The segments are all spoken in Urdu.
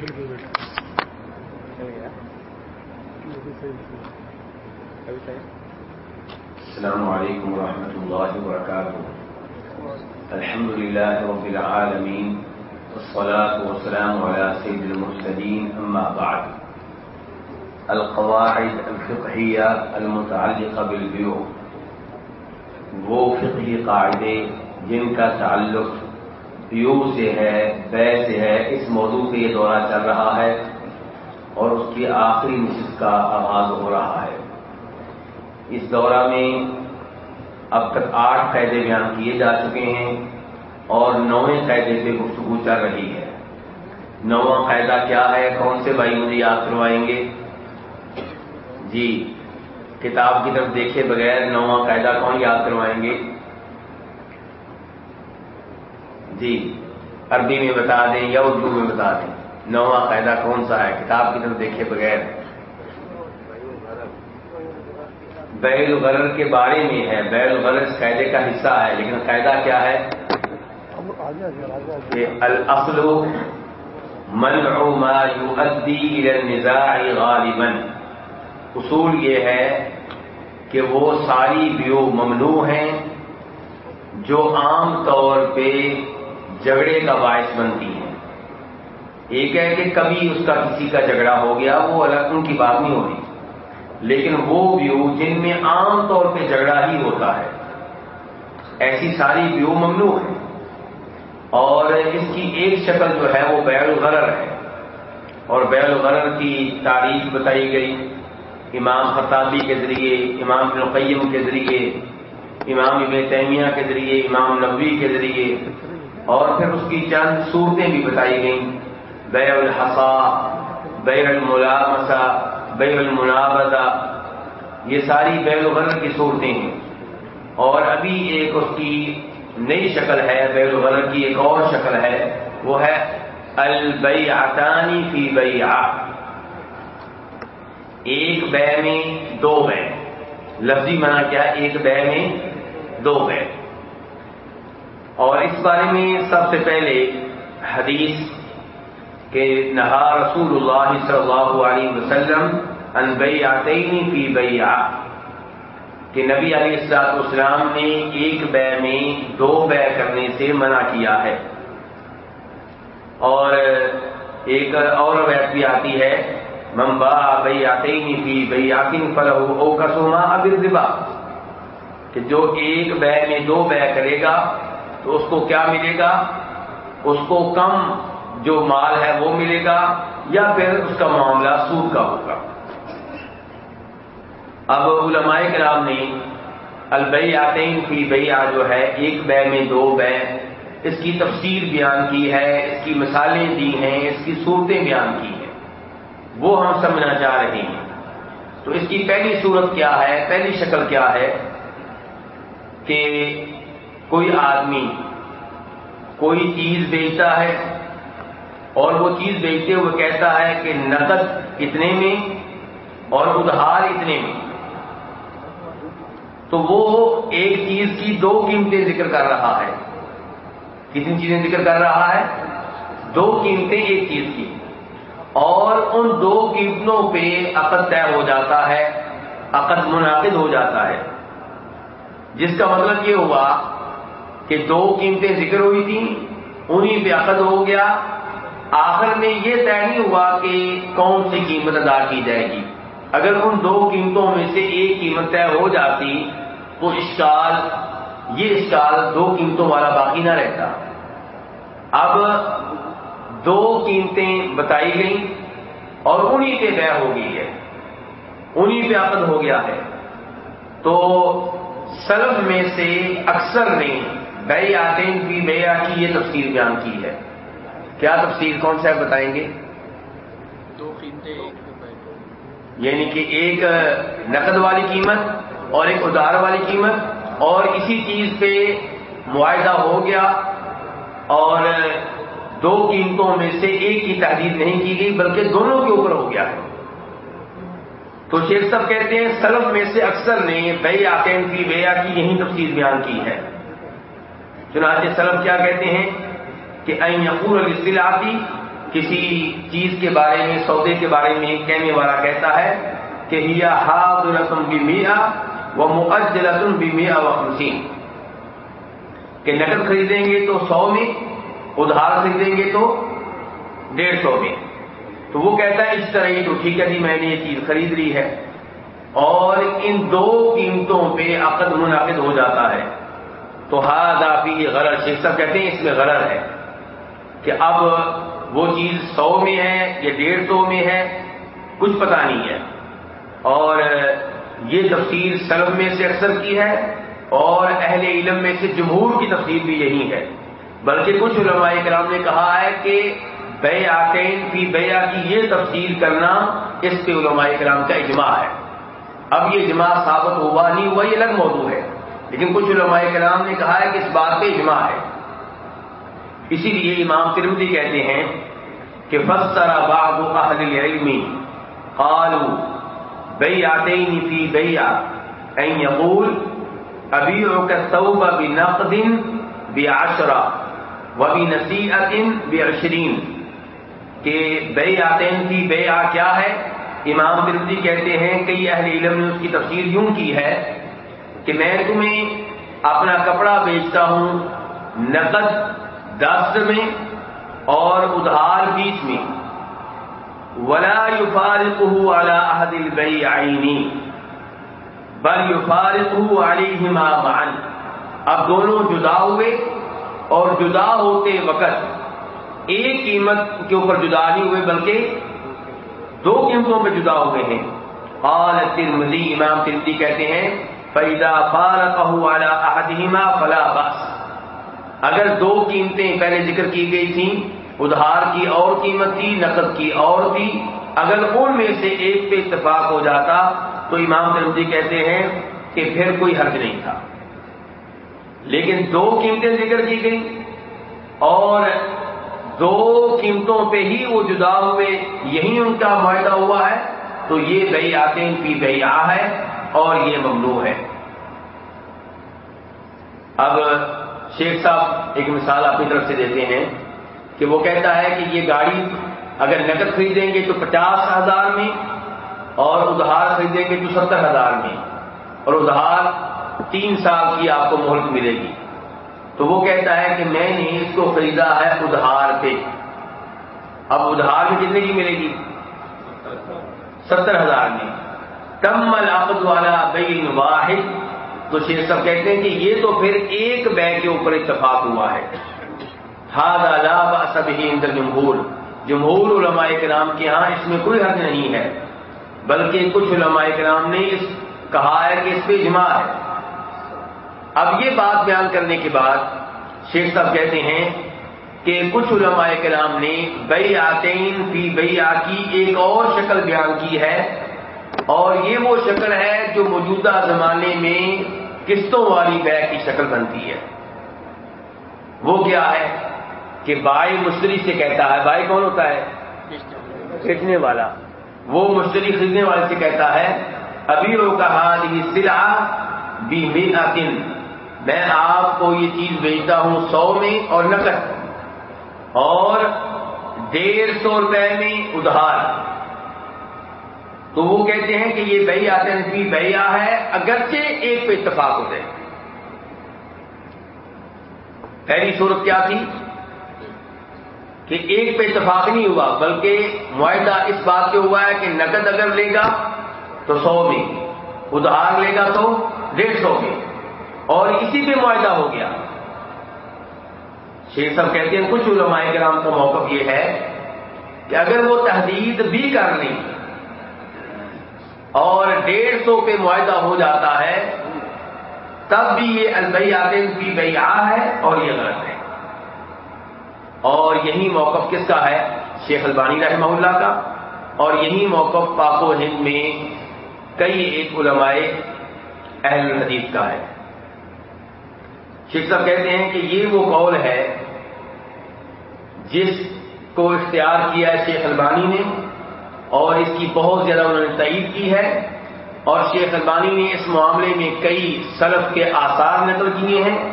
السلام علیکم ورحمۃ اللہ وبرکاتہ۔ الحمد لله رب العالمين والصلاة والسلام على سيد المرسلين أما بعد۔ القواعد الفقهية المتعلقة بالبيوع وہ فقہی قاعدے جن کا تعلق بیو سے ہے بے سے ہے، اس موضوع پہ یہ دورہ چل رہا ہے اور اس کی آخری نصف کا آغاز ہو رہا ہے۔ اس دورہ میں اب تک آٹھ قیدے بیان کیے جا چکے ہیں اور نویں قیدے پہ گفتگو چل رہی ہے۔ نواں قاعدہ کیا ہے؟ کون سے؟ بھائی مجھے یاد کروائیں گے۔ جی کتاب کی طرف دیکھے بغیر نواں قاعدہ کون یاد کروائیں گے؟ جی عربی میں بتا دیں یا اردو میں بتا دیں۔ نواں قاعدہ کون سا ہے؟ کتاب کی طرف دیکھے بغیر۔ بیل غرر کے بارے میں ہے۔ بیل غرر اس قاعدے کا حصہ ہے۔ لیکن قاعدہ کیا ہے؟ کہ الاصل منع ما يؤدي الى النزاع غالبا۔ اصول یہ ہے کہ وہ ساری بیو ممنوع ہیں جو عام طور پہ جھگڑے کا باعث بنتی ہیں۔ ایک ہے کہ کبھی اس کا کسی کا جھگڑا ہو گیا، وہ الگ ان کی بات نہیں ہو رہی لیکن وہ ویو جن میں عام طور پہ جھگڑا ہی ہوتا ہے۔ ایسی ساری ویو ممنوع ہے۔ اور اس کی ایک شکل جو ہے وہ بیل الغرر ہے۔ اور بیل الغرر کی تاریخ بتائی گئی۔ امام خطابی کے ذریعے، امام القیم کے ذریعے، امام ابن تیمیہ کے ذریعے، امام نبوی کے ذریعے۔ اور پھر اس کی چند صورتیں بھی بتائی گئیں۔ بے الحصا بے الملامسا بے المنابزہ، یہ ساری بیل الغرر کی صورتیں ہیں۔ اور ابھی ایک اس کی نئی شکل ہے بیل الغرر کی ایک اور شکل ہے، وہ ہے البیعتانی فی بیع ایک بے میں دو بے۔ لفظی منع کیا ایک بے میں دو بے۔ اور اس بارے میں سب سے پہلے حدیث کہ نہا رسول اللہ صلی اللہ علیہ وسلم ان بیعتین فی بیع کہ نبی علیہ السلاط اسلام نے ایک بے میں دو بے کرنے سے منع کیا ہے۔ اور ایک اور روایت بھی آتی ہے ممبا بئی آتے فی بئی آکن فلح او کسوما ابر دبا کہ جو ایک بے میں دو بے کرے گا تو اس کو کیا ملے گا؟ اس کو کم جو مال ہے وہ ملے گا یا پھر اس کا معاملہ سود کا ہوگا؟ اب علماء کرام نے البئی آتین کی بیا جو ہے، ایک بے میں دو بے، اس کی تفسیر بیان کی ہے، اس کی مثالیں دی ہیں، اس کی صورتیں بیان کی ہیں۔ وہ ہم سمجھنا چاہ رہے ہیں۔ تو اس کی پہلی صورت کیا ہے؟ پہلی شکل کیا ہے؟ کہ کوئی آدمی کوئی چیز بیچتا ہے اور وہ چیز بیچتے ہوئے کہتا ہے کہ نقد اتنے میں اور ادھار اتنے میں۔ تو وہ ایک چیز کی دو قیمتیں ذکر کر رہا ہے۔ کتنی چیزیں ذکر کر رہا ہے؟ دو قیمتیں ایک چیز کی۔ اور ان دو قیمتوں پہ عقد طے ہو جاتا ہے، عقد منعقد ہو جاتا ہے۔ جس کا مطلب یہ ہوا کہ دو قیمتیں ذکر ہوئی تھیں انہیں پہ عقد ہو گیا۔ آخر میں یہ طے نہیں ہوا کہ کون سی قیمت ادا کی جائے گی۔ اگر ان دو قیمتوں میں سے ایک قیمت طے ہو جاتی، تو اسٹال یہ اسٹال دو قیمتوں والا باقی نہ رہتا۔ اب دو قیمتیں بتائی گئیں اور انہی پہ طے ہو گئی ہے۔ انہی پہ عقد ہو گیا ہے۔ تو سلب میں سے اکثر نے بے آتین کی بیا کی یہ تفصیل بیان کی ہے۔ کیا تفصیل کون سا بتائیں گے؟ دو قیمتیں یعنی کہ ایک نقد والی قیمت اور ایک ادار والی قیمت اور اسی چیز پہ معاہدہ ہو گیا اور دو قیمتوں میں سے ایک کی تحدید نہیں کی گئی بلکہ دونوں کے اوپر ہو گیا۔ تو شیخ صاحب کہتے ہیں سلف میں سے اکثر نے بے آتین کی بیا کی یہی تفصیل بیان کی ہے۔ چنانچہ سلف کیا کہتے ہیں کہ این یقور الصلاحی کسی چیز کے بارے میں، سودے کے بارے میں کہنے والا کہتا ہے کہ ہیا ہاد رسم بھی میاں وہ مقد رسم بھی میاں و کہ نقد خریدیں گے تو سو میں، ادھار خریدیں گے تو ڈیڑھ سو میں۔ تو وہ کہتا ہے اس طرح ہی تو ٹھیک ہے جی میں نے یہ چیز خرید لی ہے۔ اور ان دو قیمتوں پہ عقد منعقد ہو جاتا ہے۔ تو ہاد آپ یہ غرض شیخ صاحب کہتے ہیں اس میں غرض ہے کہ اب وہ چیز سو میں ہے یا ڈیڑھ سو میں ہے، کچھ پتا نہیں ہے۔ اور یہ تفصیل سلب میں سے اکثر کی ہے اور اہل علم میں سے جمہور کی تفصیل بھی یہی ہے۔ بلکہ کچھ علماء کرام نے کہا ہے کہ بے آتین فی بیا کی یہ تفصیل کرنا اس کے علماء کرام کا اجماع ہے۔ اب یہ اجماع ثابت ہوا نہیں ہوا، یہ الگ موضوع ہے۔ لیکن کچھ علماء کرام نے کہا ہے کہ اس بات پہ اجماع ہے۔ اسی لیے امام ترمدی کہتے ہیں کہ فسر بعض اہل العلم قالوا بیعتین فی بیع ان یقول ابیعک الثوب بنقد بعشرہ وبنسیئت بعشرین۔ کہ بیعتین فی بیع کیا ہے؟ امام ترمدی کہتے ہیں کئی اہل علم نے اس کی تفسیر یوں کی ہے کہ میں تمہیں اپنا کپڑا بیچتا ہوں نقد دس میں اور ادھار بیچ میں۔ ولا یفارقہ علی احد البیعین بل یفارقہ علیہما معا۔ اب دونوں جدا ہوئے اور جدا ہوتے وقت ایک قیمت کے اوپر جدا نہیں ہوئے بلکہ دو قیمتوں پہ جدا ہوئے ہیں۔ قال ترمذی امام ترمذی کہتے ہیں فَإِذَا فَارَقَهُ عَلَى أَحَدِهِمَا فَلَا بَأْسَ۔ اگر دو قیمتیں پہلے ذکر کی گئی تھیں، ادھار کی اور قیمت تھی، نقد کی اور تھی، اگر ان میں سے ایک پہ اتفاق ہو جاتا، تو امام ترمزی کہتے ہیں کہ پھر کوئی حرج نہیں تھا۔ لیکن دو قیمتیں ذکر کی گئی اور دو قیمتوں پہ ہی وہ جدا ہوئے، یہی ان کا معاہدہ ہوا ہے۔ تو یہ بئی آتے پی بئی ہے۔ اور یہ ممنوع ہے۔ اب شیخ صاحب ایک مثال اپنی طرف سے دیتے ہیں کہ وہ کہتا ہے کہ یہ گاڑی اگر نقد خریدیں گے تو پچاس ہزار میں اور ادھار خریدیں گے تو ستر ہزار میں اور ادھار تین سال کی آپ کو مہلت ملے گی۔ تو وہ کہتا ہے کہ میں نے اس کو خریدا ہے ادھار پہ۔ اب ادھار میں کتنے کی ملے گی؟ ستر ہزار میں۔ کم العقد والا بین واحد۔ تو شیخ صاحب کہتے ہیں کہ یہ تو پھر ایک بے کے اوپر اتفاق ہوا ہے۔ ہاد آلاب سب ہی اندر جمہور جمہور علماء کرام کے ہاں اس میں کوئی حد نہیں ہے۔ بلکہ کچھ علماء کرام نے اس کہا ہے کہ اس پہ اجماع ہے۔ اب یہ بات بیان کرنے کے بعد شیخ صاحب کہتے ہیں کہ کچھ علماء کرام نے بئی آتین فی بئی کی ایک اور شکل بیان کی ہے۔ اور یہ وہ شکل ہے جو موجودہ زمانے میں قسطوں والی بیگ کی شکل بنتی ہے۔ وہ کیا ہے کہ بائی مشتری سے کہتا ہے بائی کون ہوتا ہے؟ بیچنے والا۔ وہ مشتری خریدنے والے سے کہتا ہے، ابھی وہ کہا یہ سلا بھی میں آپ کو یہ چیز بیچتا ہوں سو میں اور نقد اور ڈیڑھ سو روپے میں ادھار۔ تو وہ کہتے ہیں کہ یہ بیا تنفی بیا ہے، اگرچہ ایک پہ اتفاق ہو جائے۔ پہلی صورت کیا تھی؟ کہ ایک پہ اتفاق نہیں ہوا، بلکہ معاہدہ اس بات پہ ہوا ہے کہ نقد اگر لے گا تو سو میں ادھار لے گا تو ڈیڑھ سو میں اور اسی پہ معاہدہ ہو گیا۔ شیخ صاحب کہتے ہیں، کچھ علماء کرام کا موقف یہ ہے کہ اگر وہ تحدید بھی کر لیں اور ڈیڑھ سو پہ معاہدہ ہو جاتا ہے، تب بھی یہ البئی آدم کی بیا ہے اور یہ غلط ہے۔ اور یہی موقف کس کا ہے؟ شیخ البانی رحمہ اللہ کا۔ اور یہی موقف پاک و ہند میں کئی ایک علماء اہل الحدیث کا ہے۔ شیخ صاحب کہتے ہیں کہ یہ وہ قول ہے جس کو اختیار کیا ہے شیخ البانی نے۔ اور اس کی بہت زیادہ انہوں نے تعید کی ہے اور شیخ البانی نے اس معاملے میں کئی سلف کے آثار نقل کیے ہیں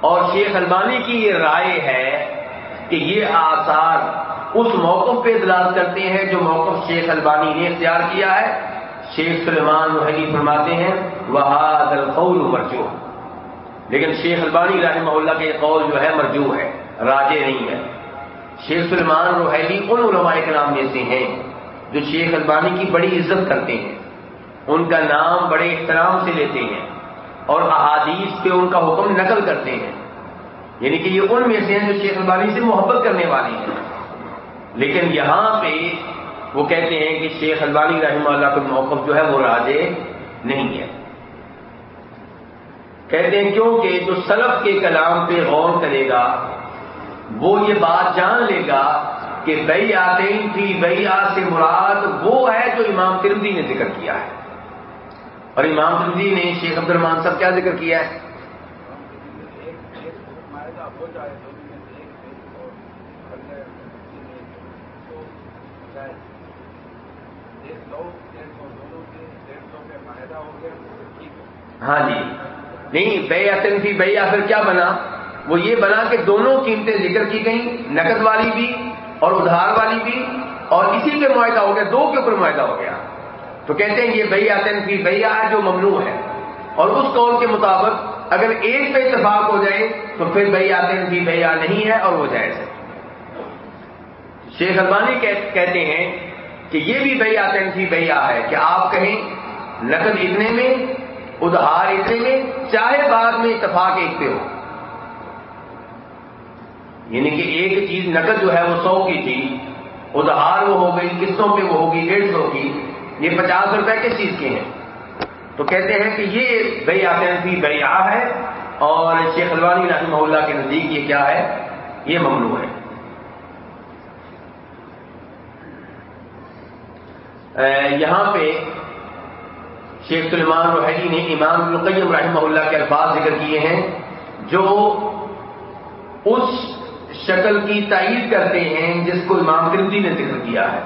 اور شیخ البانی کی یہ رائے ہے کہ یہ آثار اس موقف پہ دلال کرتے ہیں جو موقف شیخ البانی نے اختیار کیا ہے۔ شیخ سلمان محلی فرماتے ہیں وہ القول مرجو لیکن شیخ البانی رحمہ اللہ کے قول جو ہے مرجو ہے راجے نہیں ہے۔ شیخ سلمان روحیلی ان علماء کے نام میں سے ہیں۔ جو شیخ البانی کی بڑی عزت کرتے ہیں، ان کا نام بڑے احترام سے لیتے ہیں اور احادیث پہ ان کا حکم نقل کرتے ہیں۔ یعنی کہ یہ ان میں سے ہیں جو شیخ البانی سے محبت کرنے والی ہیں۔ لیکن یہاں پہ وہ کہتے ہیں کہ شیخ البانی رحمہ اللہ کا موقف جو ہے وہ راجے نہیں ہے۔ کہتے ہیں کیونکہ جو سلف کے کلام پہ غور کرے گا، وہ یہ بات جان لے گا کہ بئی آتین تھی بئی سے مراد وہ ہے جو امام ترمدی نے ذکر کیا ہے۔ اور امام ترمدی نے شیخ عبد الرحمان صاحب کیا ذکر کیا ہے؟ ہاں جی۔ نہیں بے آتن تھی بے آخر کیا بنا؟ وہ یہ بنا کہ دونوں قیمتیں ذکر کی گئیں، نقد والی بھی اور ادھار والی بھی اور اسی پہ معاہدہ ہو گیا، دو کے اوپر معاہدہ ہو گیا۔ تو کہتے ہیں یہ بھیا تین فی بھیا ہے جو ممنوع ہے۔ اور اس قول کے مطابق اگر ایک پہ اتفاق ہو جائے تو پھر بھیا تین فی بھیا نہیں ہے اور وہ جائز ہے۔ شیخ البانی کہتے ہیں کہ یہ بھی بھیا تین فی بھیا ہے کہ آپ کہیں نقد اتنے میں، ادھار اتنے میں، چاہے بعد میں اتفاق ایک پہ ہو۔ یعنی کہ ایک چیز نقد جو ہے وہ سو کی تھی ادھار وہ ہو گئی، قسطوں پہ وہ ہوگی، ڈیڑھ سو کی۔ یہ پچاس روپے کس چیز کے ہیں؟ تو کہتے ہیں کہ یہ بھائی آتے بیا ہے اور شیخ الوانی رحمہ اللہ کے نزدیک یہ کیا ہے؟ یہ ممنوع ہے۔ یہاں پہ شیخ سلمان روحیلی نے امام القیم رحمہ اللہ کے الفاظ ذکر کیے ہیں جو اس شکل کی تائید کرتے ہیں جس کو امام ترمدی نے ذکر کیا ہے۔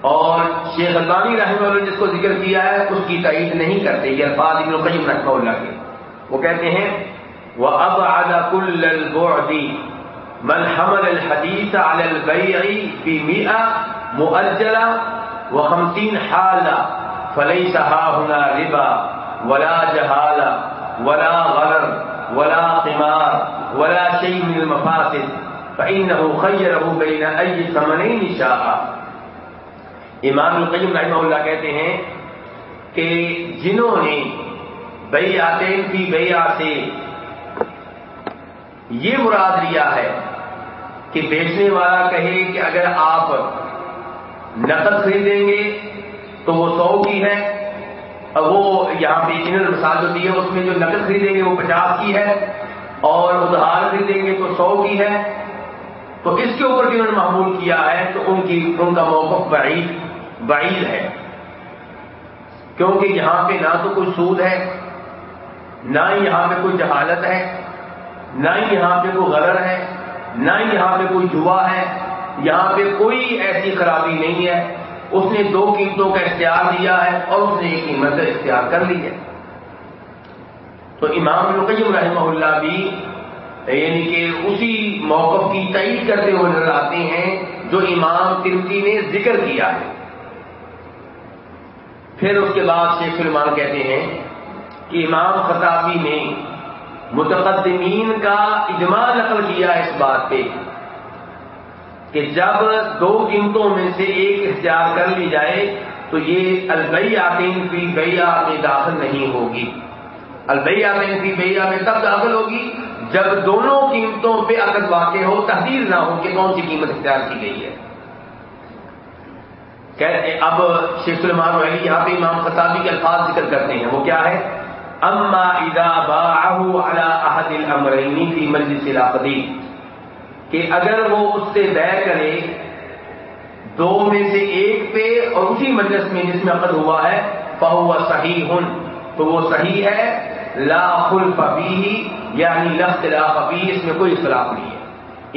اور شیخ البانی رحمہ اللہ جس کو ذکر کیا ہے، اس کی تائید نہیں کرتے، یہ الفاظ ابن القیم رحمہ اللہ کے۔ وہ کہتے ہیں وہ اب اعلیٰ کل البعدی من حمل الحدیث على البيع في مئة مؤجلة وخمسين حالة فليس ها هنا ربا ولا جهالة ولا غرر ولا قمار ولا شيء من المفاسد، فإنه خيره بين أي ثمنين شاء. امام القیم رحمہ اللہ کہتے ہیں کہ جنہوں نے بئی کی بیا سے یہ مراد لیا ہے کہ بیچنے والا کہے کہ اگر آپ نقد خریدیں گے تو وہ سو کی ہے وہ یہاں پہ انر مثال ہوتی ہے، اس میں جو نقد خریدیں گے، وہ پچاس کی ہے اور ادھار خریدیں گے تو سو کی ہے۔ تو اس کے اوپر جنہوں نے معمول کیا ہے تو ان کی ان کا موقف بعید بعید ہے۔ کیونکہ یہاں پہ نہ تو کوئی سود ہے، نہ ہی یہاں پہ کوئی جہالت ہے، نہ ہی یہاں پہ کوئی غرر ہے، نہ ہی یہاں پہ کوئی جوا ہے، یہاں پہ کوئی ایسی خرابی نہیں ہے۔ اس نے دو قیمتوں کا اختیار دیا ہے اور اس نے ایک قیمت اختیار کر لی ہے۔ تو امام القیم رحمہ اللہ بھی یعنی کہ اسی موقف کی تعید کرتے ہوئے نظر آتے ہیں جو امام ترکی نے ذکر کیا ہے۔ پھر اس کے بعد شیخ سلمان کہتے ہیں کہ امام خطابی نے متقدمین کا اجماع نقل کیا اس بات پہ۔ کہ جب دو قیمتوں میں سے ایک اختیار کر لی جائے تو یہ البئی آتین فی بیا میں داخل نہیں ہوگی۔ البئی آتین فی بیا میں تب داخل ہوگی جب دونوں قیمتوں پہ عقد واقع ہو تحریر نہ ہو کہ کون سی قیمت اختیار کی گئی ہے۔ اب شیخ سلمان علی یہاں پہ امام خطابی کے الفاظ ذکر کرتے ہیں۔ وہ کیا ہے؟ اما اذا باعه على احد الامرين في مجلس العقدی کہ اگر وہ اس سے بے کرے، دو میں سے ایک پہ اور اسی مجلس میں جس میں عقد ہوا ہے فهو صحیح ہن تو وہ صحیح ہے، لا خلف فیہ یعنی لا اختلاف فیہ، اس میں کوئی اختلاف نہیں ہے۔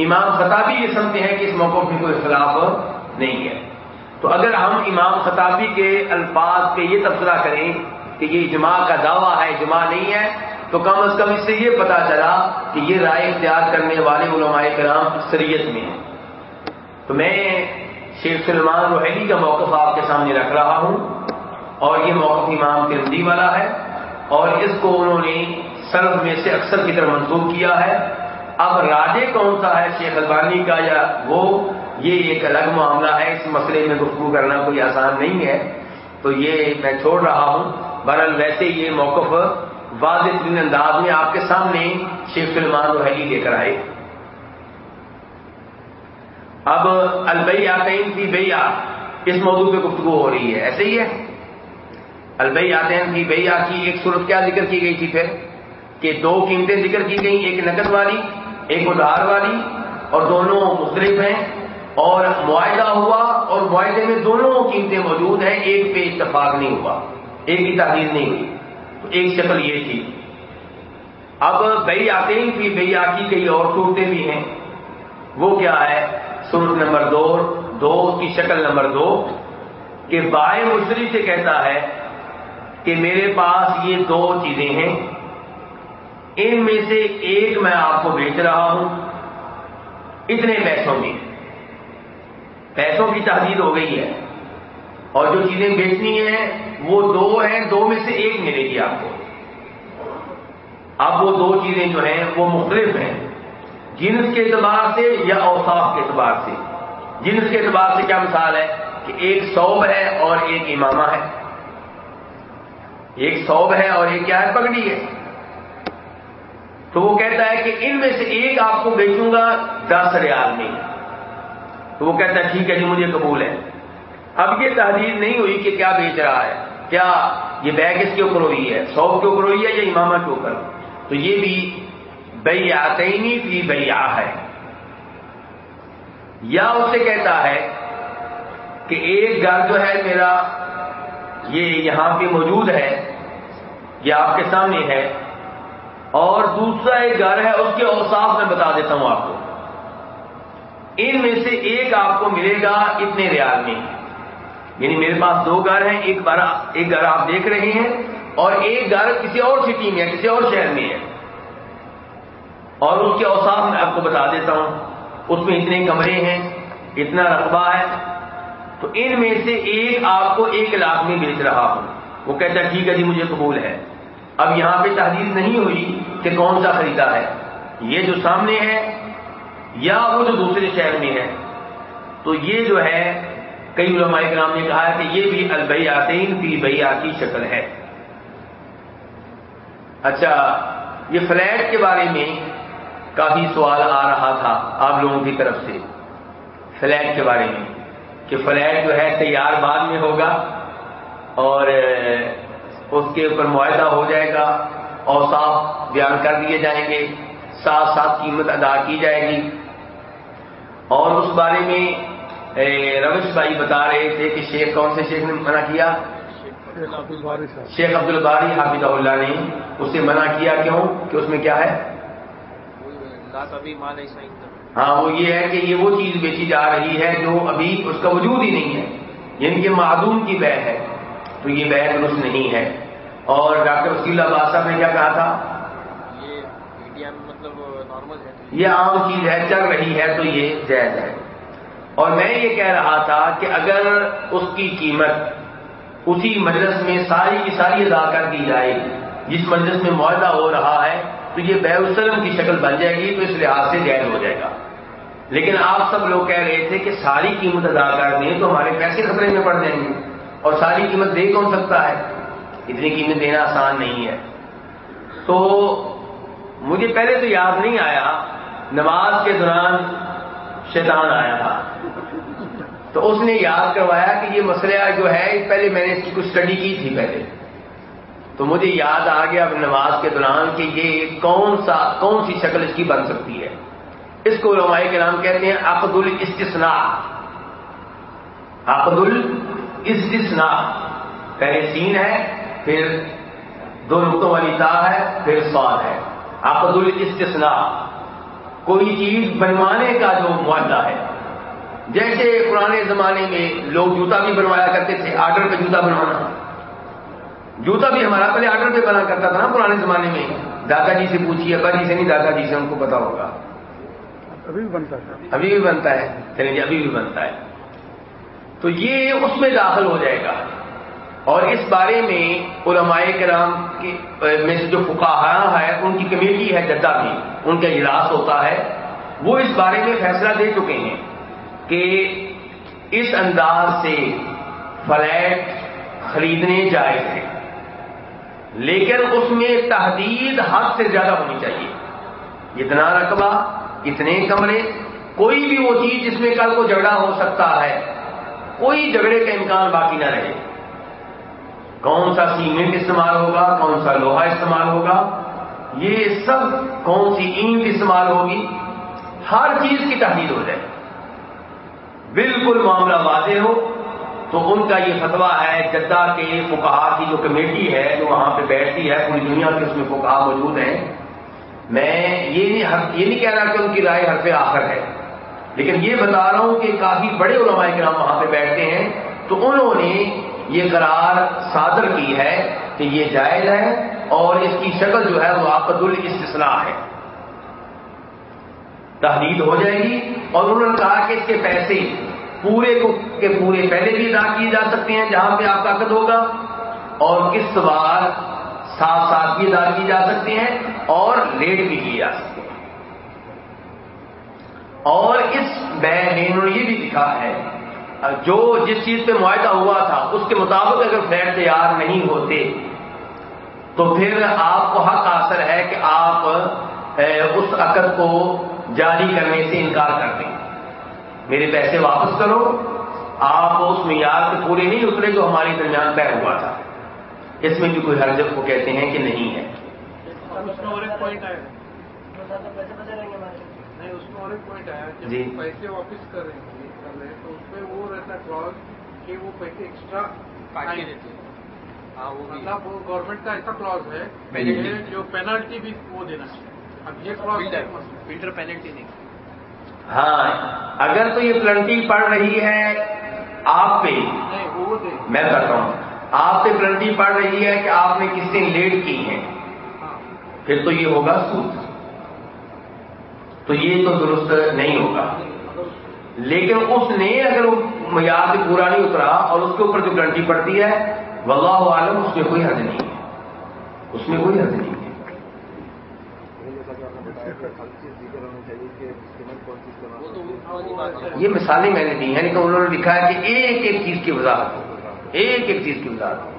امام خطابی یہ سمجھتے ہیں کہ اس موقع میں کوئی اختلاف نہیں ہے۔ تو اگر ہم امام خطابی کے الفاظ پہ یہ تبصرہ کریں کہ یہ اجماع کا دعویٰ ہے، اجماع نہیں ہے تو کم از کم اس سے یہ پتا چلا کہ یہ رائے اختیار کرنے والے علماء کرام شریعت میں ہیں۔ تو میں شیخ سلمان روحیلی کا موقف آپ کے سامنے رکھ رہا ہوں اور یہ موقف امام ترمدی والا ہے اور اس کو انہوں نے سرد میں سے اکثر کی طرح منسوخ کیا ہے۔ اب راجے کون سا ہے شیخ البانی کا یا وہ؟ یہ ایک الگ معاملہ ہے، اس مسئلے میں گفتگو کرنا کوئی آسان نہیں ہے۔ تو یہ میں چھوڑ رہا ہوں۔ بہرحال ویسے یہ موقف واضح ترین انداز میں آپ کے سامنے شیخ سلمان روحیلی لے کر آئے۔ اب البئی آتین کی بیا اس موضوع پہ گفتگو ہو رہی ہے۔ ایسے ہی ہے۔ البئی آتین کی بیا کی ایک صورت کیا ذکر کی گئی تھی پھر؟ کہ دو قیمتیں ذکر کی گئی ایک نقد والی، ایک ادھار والی، اور دونوں مختلف ہیں، اور معاہدہ ہوا، اور معاہدے میں دونوں قیمتیں موجود ہیں، ایک پہ اتفاق نہیں ہوا، ایک کی تحریر نہیں ہوئی۔ تو ایک شکل یہ تھی۔ اب بئی آتے کی بئی کی کئی اور صورتیں بھی ہیں۔ وہ کیا ہے؟ صورت نمبر دو دو کی شکل نمبر دو۔ کہ بائیں مشتری سے کہتا ہے کہ میرے پاس یہ دو چیزیں ہیں۔ ان میں سے ایک میں آپ کو بیچ رہا ہوں۔ اتنے پیسوں میں پیسوں کی تحدید ہو گئی ہے۔ اور جو چیزیں بیچنی ہیں وہ دو ہیں، دو میں سے ایک ملے گی آپ کو۔ اب وہ دو چیزیں جو ہیں، وہ مختلف ہیں۔ جنس کے اعتبار سے یا اوساف کے اعتبار سے؟ جنس کے اعتبار سے کیا مثال ہے؟ کہ ایک سوب ہے اور ایک امامہ ہے۔ ایک سوب ہے اور ایک کیا ہے؟ پگڑی ہے۔ تو وہ کہتا ہے کہ ان میں سے ایک آپ کو بیچوں گا دس ریال میں۔ تو وہ کہتا ہے، ٹھیک ہے جی مجھے قبول ہے۔ اب یہ تحریر نہیں ہوئی کہ کیا بیچ رہا ہے۔ کیا یہ بیگ اس کے اوپر ہوئی ہے؟ سو کے اوپر ہوئی ہے یا امامہ کے اوپر؟ تو یہ بھی بئی آتینی بھی بیا ہے۔ یا اس سے کہتا ہے کہ ایک گھر جو ہے میرا، یہ یہاں پہ موجود ہے، یہ آپ کے سامنے ہے، اور دوسرا ایک گھر ہے، اس کے اوساف میں بتا دیتا ہوں آپ کو۔ ان میں سے ایک آپ کو ملے گا اتنے ریال میں۔ یعنی میرے پاس دو گھر ہیں، ایک بار ایک گھر آپ دیکھ رہے ہیں اور ایک گھر کسی اور سٹی میں ہے، کسی اور شہر میں ہے۔ اور اس کے اوساف میں آپ کو بتا دیتا ہوں۔ اس میں اتنے کمرے ہیں، اتنا رقبہ ہے۔ تو ان میں سے ایک آپ کو ایک لاکھ میں بیچ رہا ہوں۔ وہ کہتا ہے، ٹھیک ہے جی مجھے قبول ہے۔ اب یہاں پہ تحریر نہیں ہوئی کہ کون سا خریدا ہے۔ یہ جو سامنے ہے یا وہ جو دوسرے شہر میں ہے۔ تو یہ جو ہے کئی علماء کرام نے کہا کہ یہ بھی البئی فی بیا کی شکل ہے۔ اچھا یہ فلیٹ کے بارے میں کافی سوال آ رہا تھا آپ لوگوں کی طرف سے۔ فلیٹ کے بارے میں کہ فلیٹ جو ہے تیار بعد میں ہوگا اور اس کے اوپر معاہدہ ہو جائے گا اور صاف بیان کر دیے جائیں گے، ساتھ ساتھ قیمت ادا کی جائے گی۔ اور اس بارے میں روش بھائی بتا رہے تھے کہ شیخ کون سے شیخ نے منع کیا؟ شیخ عبد الباری حافظ اللہ نے اسے منع کیا کیوں؟ کہ اس میں کیا ہے؟ ہاں وہ یہ ہے کہ یہ وہ چیز بیچی جا رہی ہے جو ابھی اس کا وجود ہی نہیں ہے یعنی کہ معدوم کی بہ ہے۔ تو یہ بہ درست نہیں ہے۔ اور ڈاکٹر وکیل اللہ صاحب نے کیا کہا تھا؟ مطلب یہ عام چیز ہے چل رہی ہے تو یہ جائز ہے۔ اور میں یہ کہہ رہا تھا کہ اگر اس کی قیمت اسی مجلس میں ساری کی ساری ادا کر دی جائے، جس مجلس میں معاہدہ ہو رہا ہے، تو یہ بے وسلم کی شکل بن جائے گی، تو اس لحاظ سے جائز ہو جائے گا۔ لیکن آپ سب لوگ کہہ رہے تھے کہ ساری قیمت ادا کر دیں تو ہمارے پیسے خطرے میں پڑ جائیں گے۔ اور ساری قیمت دے کون سکتا ہے؟ اتنی قیمت دینا آسان نہیں ہے۔ تو مجھے پہلے تو یاد نہیں آیا، نماز کے دوران شیطان آیا تھا۔ تو اس نے یاد کروایا کہ یہ مسئلہ جو ہے پہلے میں نے اس کی کچھ اسٹڈی کی تھی پہلے۔ تو مجھے یاد آ گیا اپنی نماز کے دوران کہ یہ کون سا، کون سی شکل اس کی بن سکتی ہے۔ اس کو علماء کے نام کہتے ہیں عقد الاستثناء۔ عقد الاستثناء۔ پہلے سین ہے، پھر دو نقطوں والی تا ہے، پھر سوال ہے۔ عقد الاستثناء۔ کوئی چیز بنوانے کا جو معاہدہ ہے۔ جیسے پرانے زمانے میں لوگ جوتا بھی بنوایا کرتے تھے آرڈر پہ جوتا بنوانا۔ جوتا بھی ہمارا پہلے آرڈر پہ بنا کرتا تھا نا پرانے زمانے میں۔ دادا جی سے پوچھیے ابا جی سے نہیں دادا جی سے ہم کو پتا ہوگا۔ ابھی بھی بنتا ہے۔ ابھی بھی بنتا ہے۔ جی ابھی بھی بنتا ہے۔ تو یہ اس میں داخل ہو جائے گا۔ اور اس بارے میں علماء کرام میں سے جو فکاہ ہے ان کی کمیٹی ہے جدہ کی ان کا اجلاس ہوتا ہے۔ وہ اس بارے میں فیصلہ دے چکے ہیں۔ کہ اس انداز سے فلیٹ خریدنے جائز ہیں۔ لیکن اس میں تحدید حد سے زیادہ ہونی چاہیے۔ اتنا رقبہ، اتنے کمرے، کوئی بھی وہ چیز جس میں کل کو جھگڑا ہو سکتا ہے، کوئی جھگڑے کا امکان باقی نہ رہے۔ کون سا سیمنٹ استعمال ہوگا، کون سا لوہا استعمال ہوگا، یہ سب کون سی اینٹ استعمال ہوگی، ہر چیز کی تحریر ہو جائے۔ بالکل معاملہ واضح ہو، تو ان کا یہ فتویٰ ہے جدہ کے فکہ کی جو کمیٹی ہے، جو وہاں پہ بیٹھتی ہے، پوری دنیا کے اس میں فکہ موجود ہیں۔ میں یہ نہیں یہ نہیں کہہ رہا کہ ان کی رائے حرف آخر ہے، لیکن یہ بتا رہا ہوں کہ کافی بڑے علماء کرام وہاں پہ بیٹھتے ہیں۔ تو انہوں نے یہ قرار صادر کی ہے کہ یہ جائز ہے اور اس کی شکل جو ہے وہ آقد الاستثناء ہے۔ تحریر ہو جائے گی اور انہوں نے کہا کہ اس کے پیسے پورے کو کے پورے پہلے بھی ادا کیے جا سکتے ہیں جہاں پہ آپ کا عقد ہوگا اور کس بار ساتھ ساتھ بھی ادا کیے جا سکتے ہیں اور لیٹ بھی کیے جا سکتے ہیں۔ اور اس میں نے انہوں نے یہ بھی لکھا ہے، جو جس چیز پہ معاہدہ ہوا تھا، اس کے مطابق اگر فلیٹ تیار نہیں ہوتے، تو پھر آپ کو حق حاصل ہے کہ آپ اس عقد کو جاری کرنے سے انکار کر دیں میرے پیسے واپس کرو۔ آپ اس معیار سے پورے نہیں اترے جو ہمارے درمیان طے ہوا تھا۔ اس میں بھی کوئی حرج کو کہتے ہیں کہ نہیں ہے۔ جی۔ پیسے واپس کر رہے ہیں تو اس میں وہ رہتا کلاس کہ وہ پیسے ایکسٹرا دیتے ہیں۔ ہاں، مطلب گورنمنٹ کا ایسا کلاس ہے جو پینلٹی بھی وہ دینا چاہیے۔ فلٹر پینلٹی نہیں ہاں اگر تو یہ پلنٹی پڑ رہی ہے آپ پہ میں کرتا ہوں۔ آپ پہ پلنٹی پڑ رہی ہے کہ آپ نے کس دن لیٹ کی ہے۔ ہاں۔ پھر تو یہ ہوگا سود۔ تو یہ تو درست نہیں ہوگا۔ لیکن اس نے اگر معیار سے پورا نہیں اترا اور اس کے اوپر جو گرنٹی پڑتی ہے واللہ عالم اس میں کوئی حد نہیں۔ ہے اس میں کوئی حد نہیں۔ ہے یہ مثالیں میں نے دی ہیں لیکن انہوں نے لکھا ہے کہ ایک ایک چیز کی وضاحت ہو۔ ایک ایک چیز کی وضاحت ہو۔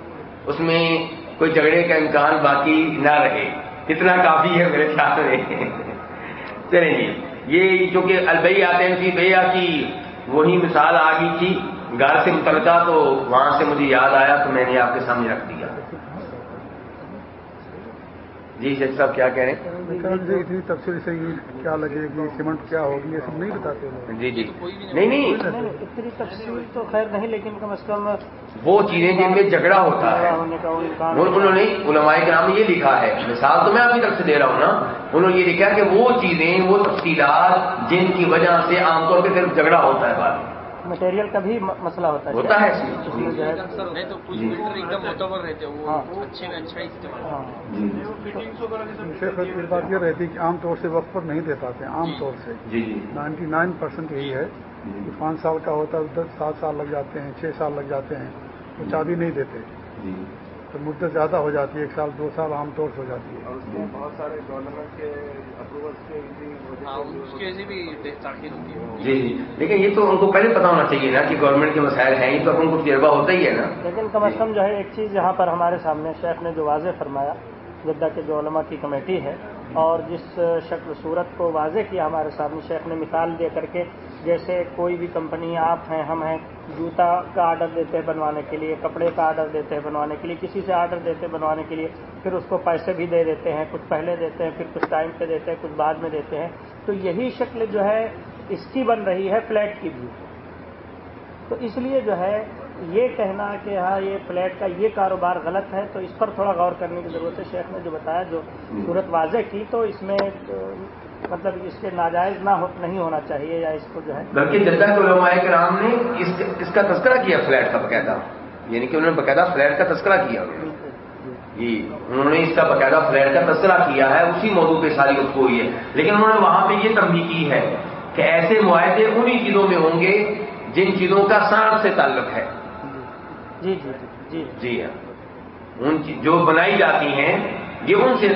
اس میں کوئی جھگڑے کا امکان باقی نہ رہے۔ کتنا کافی ہے میرے خیال میں۔ چلیں جی یہ چونکہ البئی آتے ہیں بھیا کی وہی مثال آ گئی تھی۔ گھر سے متعلقہ تو وہاں سے مجھے یاد آیا تو میں نے آپ کے سامنے رکھ دیا۔ جی شیخ صاحب کیا کہہ رہے ہیں؟ اتنی تفصیل سے کیا لگے گی سیمنٹ کیا ہوگی یہ سب نہیں بتاتے جی جی۔ نہیں نہیں۔ اتنی تفصیل تو خیر نہیں لیکن کم از کم وہ چیزیں جن میں جھگڑا ہوتا ہے۔ انہوں نے علماء کے نام یہ لکھا ہے۔ مثال تو میں اپنی طرف سے دے رہا ہوں نا۔ انہوں نے یہ لکھا کہ وہ چیزیں وہ تفصیلات جن کی وجہ سے عام طور پہ صرف جھگڑا ہوتا ہے مٹیریل کا بھی مسئلہ ہوتا ہے ہوتا ہے بات یہ رہتی کہ عام طور سے وقت پر نہیں دے پاتے عام طور سے۔ نائنٹی نائن پرسینٹ یہی ہے کہ پانچ سال کا ہوتا ہے دس سات سال لگ جاتے ہیں چھ سال لگ جاتے ہیں تو چابی نہیں دیتے۔ تو مدت زیادہ ہو جاتی ہے ایک سال دو سال عام طور سے ہو جاتی ہے۔ بہت سارے گورنمنٹ کے جی جی۔ لیکن یہ تو ان کو پہلے پتا ہونا چاہیے نا کہ گورنمنٹ کے مسائل ہیں یہ تو ان کو تجربہ ہوتا ہی ہے نا۔ لیکن کم از کم جو ہے ایک چیز یہاں پر ہمارے سامنے شیخ نے جو واضح فرمایا جدہ کے جو علماء کی کمیٹی ہے اور جس شکل صورت کو واضح کیا، ہمارے سامنے شیخ نے مثال دے کر کے، جیسے کوئی بھی کمپنی، آپ ہیں، ہم ہیں، جوتا کا آرڈر دیتے ہیں بنوانے کے لیے، کپڑے کا آرڈر دیتے ہیں بنوانے کے لیے، کسی سے آرڈر دیتے ہیں بنوانے کے لیے، پھر اس کو پیسے بھی دے دیتے ہیں، کچھ پہلے دیتے ہیں، پھر کچھ ٹائم پہ دیتے ہیں، کچھ بعد میں دیتے ہیں۔ تو یہی شکل جو ہے، اس کی بن رہی ہے فلیٹ کی بھی۔ تو اس لیے جو ہے یہ کہنا کہ ہاں یہ فلیٹ کا یہ کاروبار غلط ہے تو اس پر تھوڑا غور کرنے کی ضرورت ہے۔ شیخ نے جو بتایا جو صورت واضح کی تو اس میں مطلب اس کے ناجائز نہ نہیں ہونا چاہیے یا اس کو جو ہے۔ بلکہ جدہ کے علماء کرام نے اس کا تذکرہ کیا فلیٹ کا باقاعدہ یعنی کہ انہوں نے باقاعدہ فلیٹ کا تذکرہ کیا۔ جی انہوں نے اس کا باقاعدہ فلیٹ کا تذکرہ کیا ہے اسی موضوع پہ ساری اس کو ہوئی ہے۔ لیکن انہوں نے وہاں پہ یہ تنبیہ کی ہے کہ ایسے معاہدے انہی چیزوں میں ہوں گے جن چیزوں کا سانس سے تعلق ہے۔ جی،, جی جی جی جی۔ ہاں۔ ان جو بنائی جاتی ہیں، یہ ان سے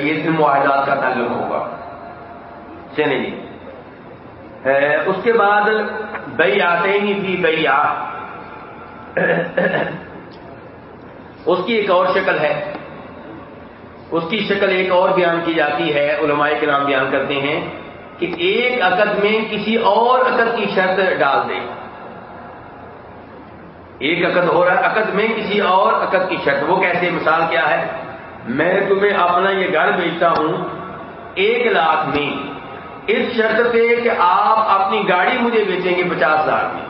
یہ معاہدات کا تعلق ہوگا۔ چلے جی اس کے بعد بئی آتے ہی بھی بئی آ اس کی ایک اور شکل ہے۔ اس کی شکل ایک اور بیان کی جاتی ہے، علماء کے نام بیان کرتے ہیں کہ ایک عقد میں کسی اور عقد کی شرط ڈال دے ایک عقد ہو رہا ہے، عقد میں کسی اور عقد کی شرط، وہ کیسے؟ مثال کیا ہے؟ میں تمہیں اپنا یہ گھر بیچتا ہوں ایک لاکھ میں۔ اس شرط پہ کہ آپ اپنی گاڑی مجھے بیچیں گے پچاس ہزار میں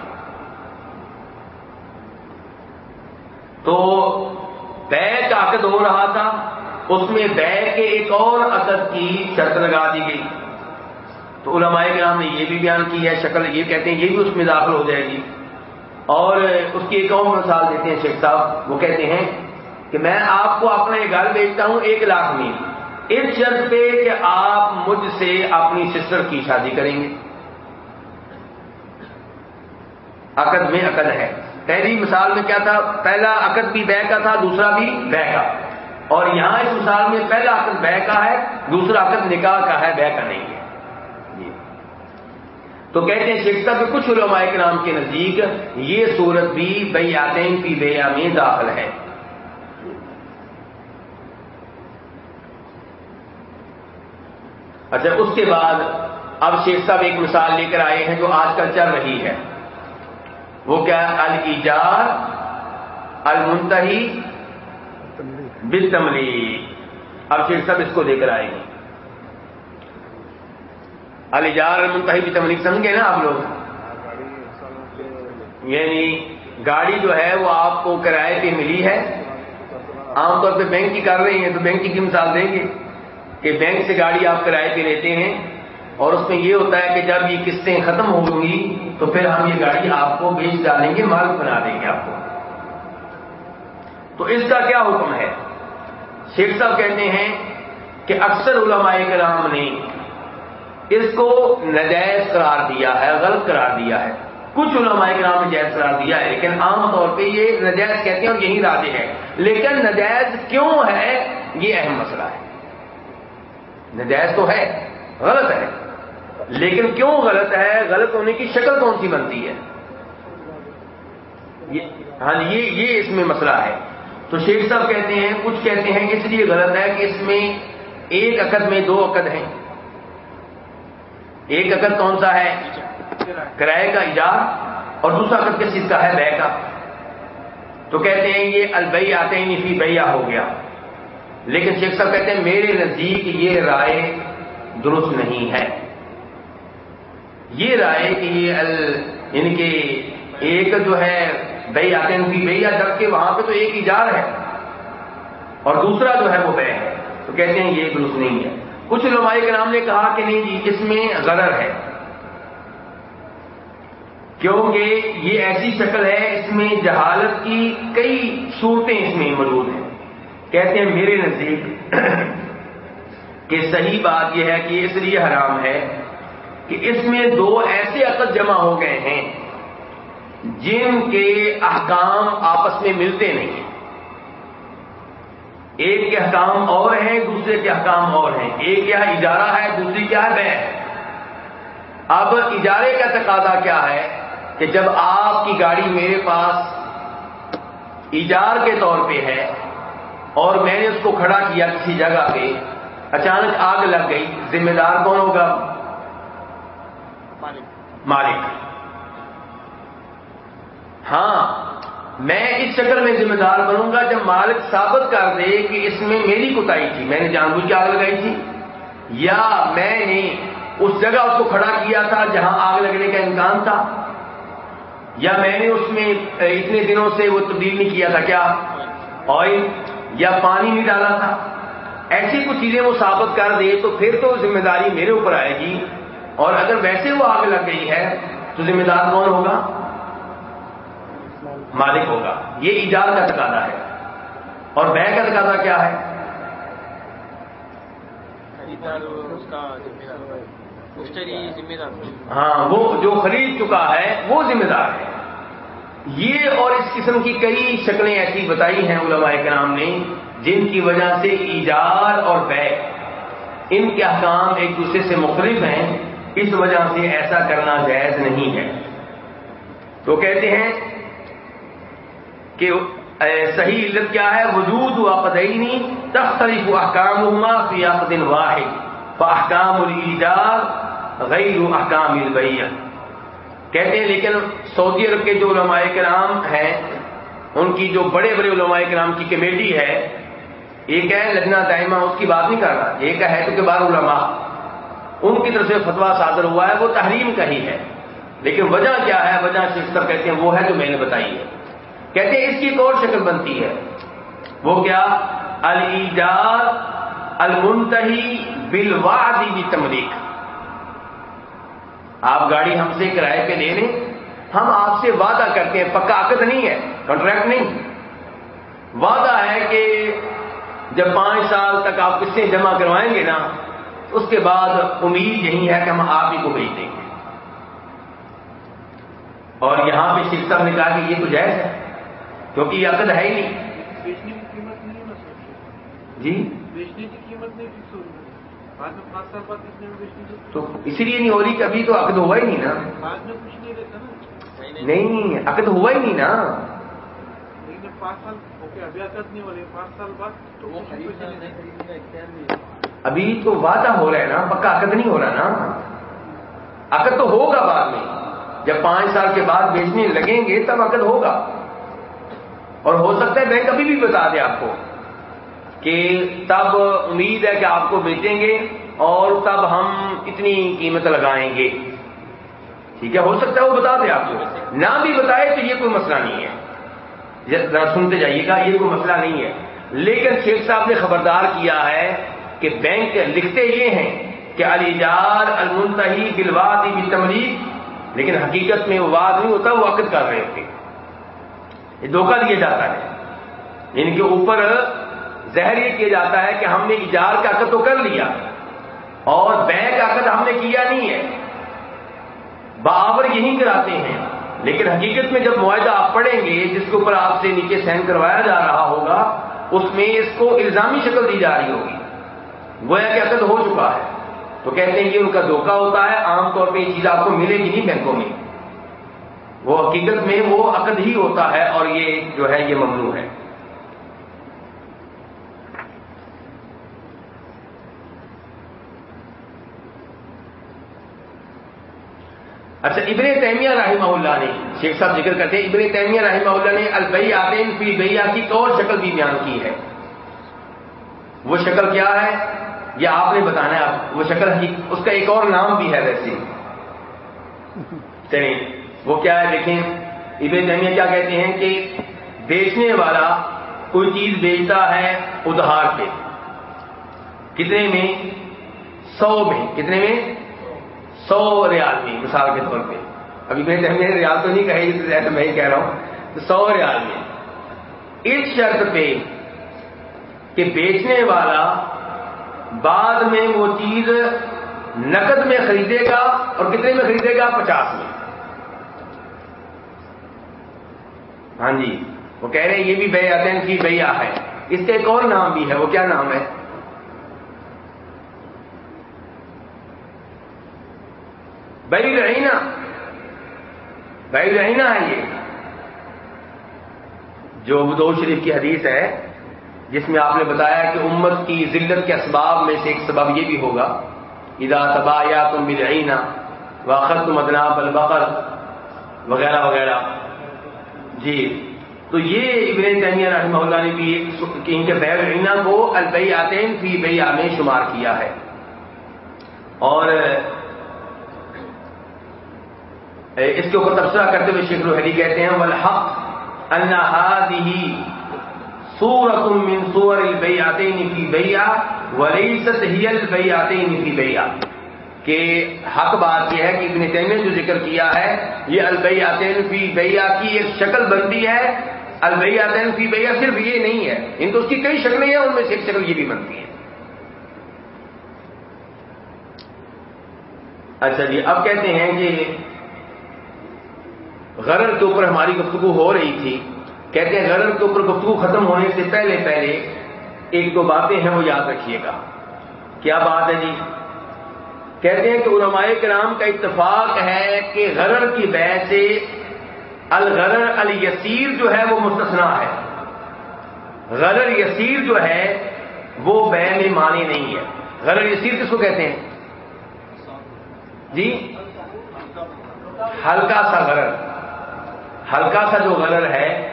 تو بے کا عقد ہو رہا تھا، اس میں بے کے ایک اور عقد کی شرط لگا دی گئی۔ تو علماء کے نام نے یہ بھی بیان کی ہے، شکل یہ کہتے ہیں، یہ بھی اس میں داخل ہو جائے گی۔ اور اس کی ایک اور مثال دیتے ہیں شیخ صاحب، وہ کہتے ہیں کہ میں آپ کو اپنا یہ گھر بیچتا ہوں ایک لاکھ میں اس شرط پہ کہ آپ مجھ سے اپنی سسٹر کی شادی کریں گے۔ عقد میں عقد ہے۔ پہلی مثال میں کیا تھا؟ پہلا عقد بھی بے کا تھا، دوسرا بھی بے کا۔ اور یہاں اس مثال میں پہلا عقد بے کا ہے، دوسرا عقد نکاح کا ہے، بے کا نہیں ہے۔ تو کہتے ہیں شیخ صاحب کچھ علماء کے نام کے نزدیک یہ صورت بھی بے آتین کی میں داخل ہے۔ اچھا اس کے بعد اب شیخ صاحب ایک مثال لے کر آئے ہیں جو آج کل چل رہی ہے۔ وہ کیا الجار المنتہی بتملی اب شیخ صاحب اس کو دے کر آئے گے الجار المنتہی بتملی سمجھے نا آپ لوگ؟ یعنی گاڑی جو ہے وہ آپ کو کرائے پہ ملی ہے۔ عام طور پہ بینک کی کر رہی ہیں تو بینک کی مثال دیں گے؟ کہ بینک سے گاڑی آپ کرائے پہ لیتے ہیں اور اس میں یہ ہوتا ہے کہ جب یہ قسطیں ختم ہو گی تو پھر ہم یہ گاڑی آپ کو بیچ ڈالیں گے مالک بنا دیں گے آپ کو۔ تو اس کا کیا حکم ہے؟ شیخ صاحب کہتے ہیں کہ اکثر علماء کرام نے اس کو نجائز قرار دیا ہے، غلط قرار دیا ہے۔ کچھ علماء کرام نے جائز قرار دیا ہے، لیکن عام طور پہ یہ نجائز کہتے ہیں اور یہی راضی ہے۔ لیکن نجائز کیوں ہے؟ یہ اہم مسئلہ ہے۔ نجائز تو ہے، غلط ہے۔ لیکن کیوں غلط ہے؟ غلط ہونے کی شکل کون سی بنتی ہے؟ ہاں جی، یہ یہ اس میں مسئلہ ہے۔ تو شیخ صاحب کہتے ہیں، کچھ کہتے ہیں اس لیے غلط ہے کہ اس میں ایک عقد میں دو عقد ہیں۔ ایک عقد کون سا ہے؟ کرائے کا ایجاد اور دوسرا عقد کس چیز کا ہے؟ بے کا۔ تو کہتے ہیں یہ البئی آتے ہی نہیں بیا ہو گیا۔ لیکن شیخ صاحب کہتے ہیں میرے نزدیک یہ رائے درست نہیں ہے۔ یہ رائے کہ یہ ال یعنی کہ ایک جو ہے بئی آتے ہیں بھیا جبکہ وہاں پہ تو ایک ایجار ہے اور دوسرا جو ہے وہ بے ہے۔ تو کہتے ہیں یہ درست نہیں ہے۔ کچھ علماء کے نام نے کہا کہ نہیں جی اس میں غرر ہے۔ کیونکہ یہ ایسی شکل ہے، اس میں جہالت کی کئی صورتیں اس میں موجود ہیں۔ کہتے ہیں میرے نزدیک کہ صحیح بات یہ ہے کہ اس لیے حرام ہے کہ اس میں دو ایسے عقد جمع ہو گئے ہیں جن کے احکام آپس میں ملتے نہیں۔ ایک کے احکام اور ہیں، دوسرے کے احکام اور ہیں۔ ایک کیا اجارہ ہے، دوسری کیا ہے بے اب اجارے کا تقاضا کیا ہے کہ جب آپ کی گاڑی میرے پاس ایجار کے طور پہ ہے اور میں نے اس کو کھڑا کیا کسی جگہ پہ، اچانک آگ لگ گئی، ذمہ دار کون ہوگا؟ مالک۔ ہاں۔ میں اس شکل میں ذمہ دار بنوں گا جب مالک ثابت کر دے کہ اس میں میری کتائی تھی، میں نے جان بوجھ کے آگ لگائی تھی، یا میں نے اس جگہ اس کو کھڑا کیا تھا جہاں آگ لگنے کا امکان تھا، یا میں نے اس میں اتنے دنوں سے وہ تبدیل نہیں کیا تھا، کیا آئل یا پانی نہیں ڈالا تھا؟ ایسی کچھ چیزیں وہ ثابت کر دے تو پھر تو ذمہ داری میرے اوپر آئے گی، اور اگر ویسے وہ آگ لگ گئی ہے تو ذمہ دار کون ہوگا؟ مالک ہوگا۔ یہ ایجاد کا تقاضا ہے۔ اور بے کا تقاضا کیا ہے؟ ہاں وہ جو خرید چکا ہے وہ ذمہ دار ہے۔ یہ اور اس قسم کی کئی شکلیں ایسی بتائی ہیں علماء کرام نے جن کی وجہ سے ایجار اور بے ان کے احکام ایک دوسرے سے مختلف ہیں۔ اس وجہ سے ایسا کرنا جائز نہیں ہے۔ تو کہتے ہیں کہ صحیح علت کیا ہے؟ وجود و قدعینی تختلف احکام فی دن واحد احکام الجار غیر احکام البیت کہتے ہیں، لیکن سعودی عرب کے جو علماء کرام ہیں، ان کی جو بڑے بڑے علماء کرام کی کمیٹی ہے ایک ہے لجنا دائمہ، اس کی بات نہیں کر رہا ایک ہے تو کے بعد علماء، ان کی طرف سے فتوا صادر ہوا ہے، وہ تحریم کا ہی ہے۔ لیکن وجہ کیا ہے؟ وجہ صرف کہتے ہیں، وہ ہے جو میں نے بتائی ہے۔ کہتے ہیں اس کی ایک اور شکل بنتی ہے۔ وہ کیا؟ الجار المنتہی بالوادی بھی تمریک آپ گاڑی ہم سے کرائے پہ لے لیں۔ ہم آپ سے وعدہ کرتے ہیں، پکا عقد نہیں ہے کانٹریکٹ نہیں۔ وعدہ ہے کہ جب پانچ سال تک آپ قسطیں جمع کروائیں گے نا، اس کے بعد امید یہی ہے کہ ہم آپ ہی کو بھیج دیں گے۔ اور یہاں پہ شیخ صاحب نے کہا کہ یہ تو جائز ہے۔ کیونکہ یہ عقد ہے ہی نہیں۔ جی؟ بیچنے کی قیمت نہیں تو اسی لیے نہیں ہو رہی کہ ابھی تو عقد ہوا ہی نہیں نا۔ نہیں عقد ہوا ہی نہیں نا۔ ابھی تو وعدہ ہو رہا ہے نا پکا عقد نہیں ہو رہا نا۔ عقد تو ہوگا بعد میں۔ جب پانچ سال کے بعد بیچنے لگیں گے تب عقد ہوگا۔ اور ہو سکتا ہے بینک ابھی بھی بتا دے آپ کو کہ تب امید ہے کہ آپ کو بیچیں گے اور تب ہم اتنی قیمت لگائیں گے۔ ٹھیک ہے، ہو سکتا ہے وہ بتا دیں آپ کو۔ نہ بھی بتائے تو یہ کوئی مسئلہ نہیں ہے۔ ذرا سنتے جائیے گا، یہ کوئی مسئلہ نہیں ہے۔ لیکن شیخ صاحب نے خبردار کیا ہے کہ بینک لکھتے یہ ہیں کہ الجار المنتحی بلواد بھی لیکن حقیقت میں وہ واد نہیں ہوتا، وہ عقد کر رہے ہوتے یہ دھوکہ دیا جاتا ہے۔ ان کے اوپر زہر یہ کیا جاتا ہے کہ ہم نے اجار کا عقد تو کر لیا اور بینک کا عقد ہم نے کیا نہیں ہے۔ باور یہی کراتے ہیں۔ لیکن حقیقت میں جب معاہدہ آپ پڑھیں گے، جس کے اوپر آپ سے نیچے سین کروایا جا رہا ہوگا، اس میں اس کو الزامی شکل دی جا رہی ہوگی۔ گویا کہ عقد ہو چکا ہے۔ تو کہتے ہیں یہ ان کا دھوکہ ہوتا ہے، عام طور پہ یہ چیز آپ کو ملے گی نہیں بینکوں میں۔ وہ حقیقت میں وہ عقد ہی ہوتا ہے اور یہ جو ہے یہ ممنوع ہے۔ اچھا ابن تیمیہ رحمہ اللہ نے، شیخ صاحب ذکر کرتے ہیں، ابن تیمیہ رحمہ اللہ نے البئی آتین فی بیا کی اور شکل بھی بیان کی ہے۔ وہ شکل کیا ہے؟ یہ آپ نے بتانا ہے، وہ شکل اس کا ایک اور نام بھی ہے ویسے۔ چلیے وہ کیا ہے دیکھیں، ابن تیمیہ کیا کہتے ہیں کہ بیچنے والا کوئی چیز بیچتا ہے ادھار پہ۔ کتنے میں؟ سو میں۔ کتنے میں؟ سو ریال میں، مثال کے طور پہ۔ ابھی میں نے ریال تو نہیں کہی میں ہی کہہ رہا ہوں۔ سو ریال میں۔ اس شرط پہ کہ بیچنے والا بعد میں وہ چیز نقد میں خریدے گا اور کتنے میں خریدے گا؟ پچاس میں۔ ہاں جی۔ وہ کہہ رہے ہیں یہ بھی بے ادین کی بیا ہے۔ اس کا ایک اور نام بھی ہے، وہ کیا نام ہے؟ بھائی رہینا بھائی رہینا ہے یہ۔ جو بدو شریف کی حدیث ہے، جس میں آپ نے بتایا کہ امت کی ذلت کے اسباب میں سے ایک سبب یہ بھی ہوگا۔ ادا تبا یا تم بھی رہینا واخر تم ادناب البقر، وغیرہ وغیرہ۔ جی۔ تو یہ ابن تیمیہ رحمہ اللہ نے بھی ان کے بیر رہینا کو البئی آتین فی بئی میں شمار کیا ہے۔ اور اس کے اوپر تبصرہ کرتے ہوئے شیخ الحدی کہتے ہیں، والحق ان هذه سورة من سور البئی آتے البيعتين في بيع وليست هي البيعتين في بيع کہ حق بات یہ ہے کہ ابن تیمیہ جو ذکر کیا ہے، یہ البیعتین فی بیع کی ایک شکل بنتی ہے۔ البیعتین فی بیع صرف یہ نہیں ہے، ان تو اس کی کئی شکلیں ہیں، ان میں سے ایک شکل یہ بھی بنتی ہے۔ اچھا جی اب کہتے ہیں کہ غرر کے اوپر ہماری گفتگو ہو رہی تھی۔ کہتے ہیں غرر کے اوپر گفتگو ختم ہونے سے پہلے پہلے ایک دو باتیں ہیں، وہ یاد رکھیے گا۔ کیا بات ہے جی؟ کہتے ہیں کہ علماء کرام کا اتفاق ہے کہ غرر کی بہ سے الغرر الیسیر جو ہے وہ مستثنا ہے۔ غرر یسیر جو ہے وہ بے میں مانی نہیں ہے۔ غرر یسیر کس کو کہتے ہیں؟ جی؟ ہلکا سا غرر۔ ہلکا سا جو غرر ہے۔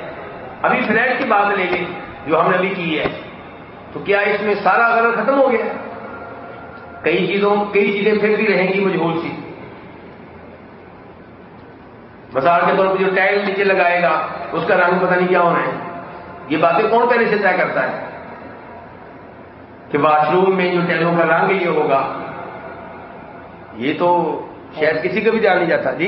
ابھی فلیٹ کی بات لے لیں جو ہم نے ابھی کی ہے۔ تو کیا اس میں سارا غرر ختم ہو گیا؟ کئی چیزوں کئی چیزیں پھر بھی رہیں گی مجبور سی۔ مثال کے طور پر جو ٹائل نیچے لگائے گا اس کا رنگ پتہ نہیں کیا ہونا ہے۔ یہ باتیں کون پہلے سے طے کرتا ہے؟ کہ واش روم میں جو ٹیلوں کا رنگ یہ ہوگا یہ تو شاید کسی کا بھی جان نہیں جاتا۔ جی؟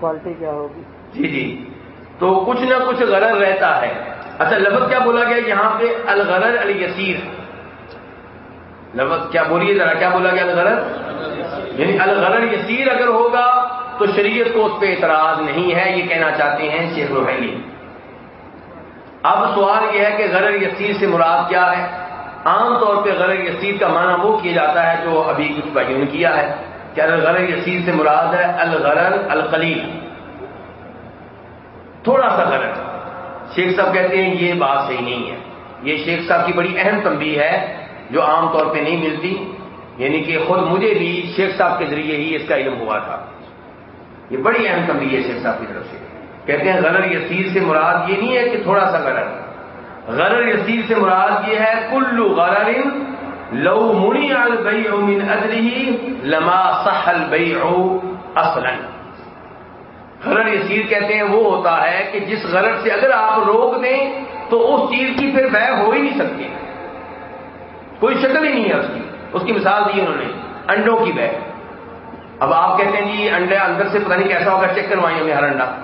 کوالٹی کیا ہوگی؟ جی جی۔ تو کچھ نہ کچھ غرض رہتا ہے۔ اچھا لفظ کیا بولا گیا؟ یہاں پہ الغرض الیسیر۔ لفظ کیا بولیے ذرا، کیا بولا گیا الغرض؟ یعنی الغرض یسیر اگر ہوگا تو شریعت کو اس پہ اعتراض نہیں ہے، یہ کہنا چاہتے ہیں شیخ روحینی اب سوال یہ ہے کہ غرر یسیر سے مراد کیا ہے؟ عام طور پہ غرر یسیر کا معنی وہ کیا جاتا ہے جو ابھی کچھ بھائیوں نے کیا ہے کہ غرر یسیر سے مراد ہے الغرر القلیل۔ تھوڑا سا غرر شیخ صاحب کہتے ہیں یہ بات صحیح نہیں ہے۔ یہ شیخ صاحب کی بڑی اہم تنبیہ ہے جو عام طور پہ نہیں ملتی یعنی کہ خود مجھے بھی شیخ صاحب کے ذریعے ہی اس کا علم ہوا تھا۔ یہ بڑی اہم تنبیہ ہے شیخ صاحب کی طرف سے۔ کہتے ہیں غرر یسیر سے مراد یہ نہیں ہے کہ تھوڑا سا غرر۔ غرر یسیر سے مراد یہ ہے، کلو غرر لو منی البئی من ادری لما سہل بئی اصلا۔ غرر یسیر کہتے ہیں وہ ہوتا ہے کہ جس غرر سے اگر آپ روک دیں تو اس چیز کی پھر بہ ہو ہی نہیں سکتی۔ کوئی شکل ہی نہیں ہے اس کی۔ اس کی مثال دی انہوں نے، انڈوں کی بہ اب آپ کہتے ہیں جی انڈے اندر سے پتہ نہیں کیسا ہوگا، چیک کروائیں ہمیں ہر انڈا۔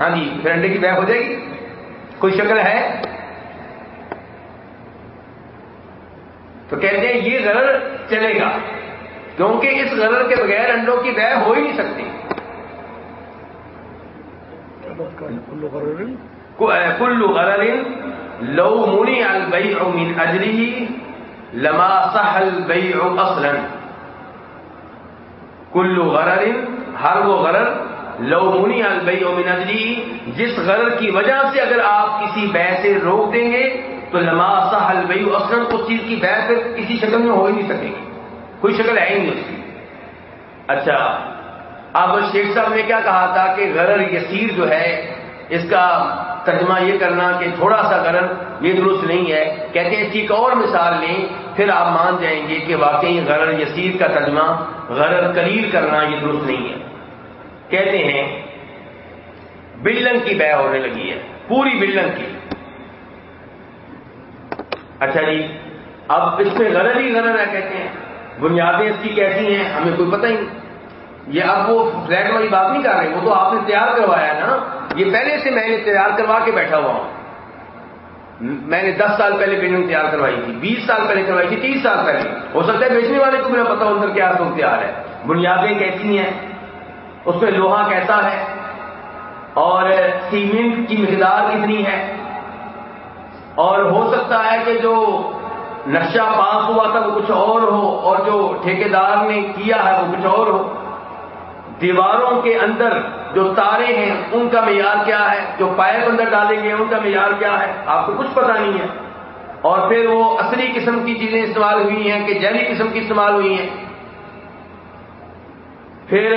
ہاں جی پھر انڈے کی بیک ہو جائے گی۔ کوئی شکل ہے؟ تو کہتے ہیں یہ غرر چلے گا، کیونکہ اس غرر کے بغیر انڈوں کی بہ ہو ہی نہیں سکتی۔ کلو غرر لو منی البئی من اجری لما سہل بئی اصلا کلو غرر ہر وہ غرر، لو منی البئی او منجری جس غرر کی وجہ سے اگر آپ کسی بے سے روک دیں گے، تو لما سہل بئی اصل اس چیز کی بے پھر کسی شکل میں ہو ہی نہیں سکے گی۔ کوئی شکل ہے ہی نہیں اس کی۔ اچھا اب شیخ صاحب نے کیا کہا تھا کہ غرر یسیر جو ہے، اس کا ترجمہ یہ کرنا کہ تھوڑا سا غرر یہ درست نہیں ہے۔ کہتے ہیں، اس کی ایک اور مثال لیں، پھر آپ مان جائیں گے کہ واقعی غرر یسیر کا ترجمہ، غرر کلیل کرنا یہ درست نہیں ہے۔ کہتے ہیں، بلڈنگ کی بہ ہونے لگی ہے، پوری بلڈنگ کی۔ اچھا جی اب اس میں غرض ہی غرض ہے، کہتے ہیں۔ بنیادیں اس کی کیسی ہیں، ہمیں کوئی پتہ ہی نہیں۔ یہ اب وہ فلیٹ والی بات نہیں کر رہے، وہ تو آپ نے تیار کروایا نا۔ یہ پہلے سے میں نے تیار کروا کے بیٹھا ہوا ہوں۔ میں نے دس سال پہلے بلڈنگ تیار کروائی تھی، بیس سال پہلے کروائی تھی، تیس سال پہلے۔ ہو سکتا ہے بیچنے والے کو میرا پتا اندر کیا تو تیار ہے۔ بنیادیں کیسی ہیں؟ اس میں لوہا کیسا ہے؟ اور سیمنٹ کی مقدار کتنی ہے؟ اور ہو سکتا ہے کہ جو نقشہ پاس ہوا تھا وہ کچھ اور ہو، اور جو ٹھیکیدار نے کیا ہے وہ کچھ اور ہو۔ دیواروں کے اندر جو تارے ہیں، ان کا معیار کیا ہے؟ جو پائپ اندر ڈالیں گے، ان کا معیار کیا ہے؟ آپ کو کچھ پتا نہیں ہے۔ اور پھر وہ اصلی قسم کی چیزیں استعمال ہوئی ہیں کہ جیلی قسم کی استعمال ہوئی ہیں۔ پھر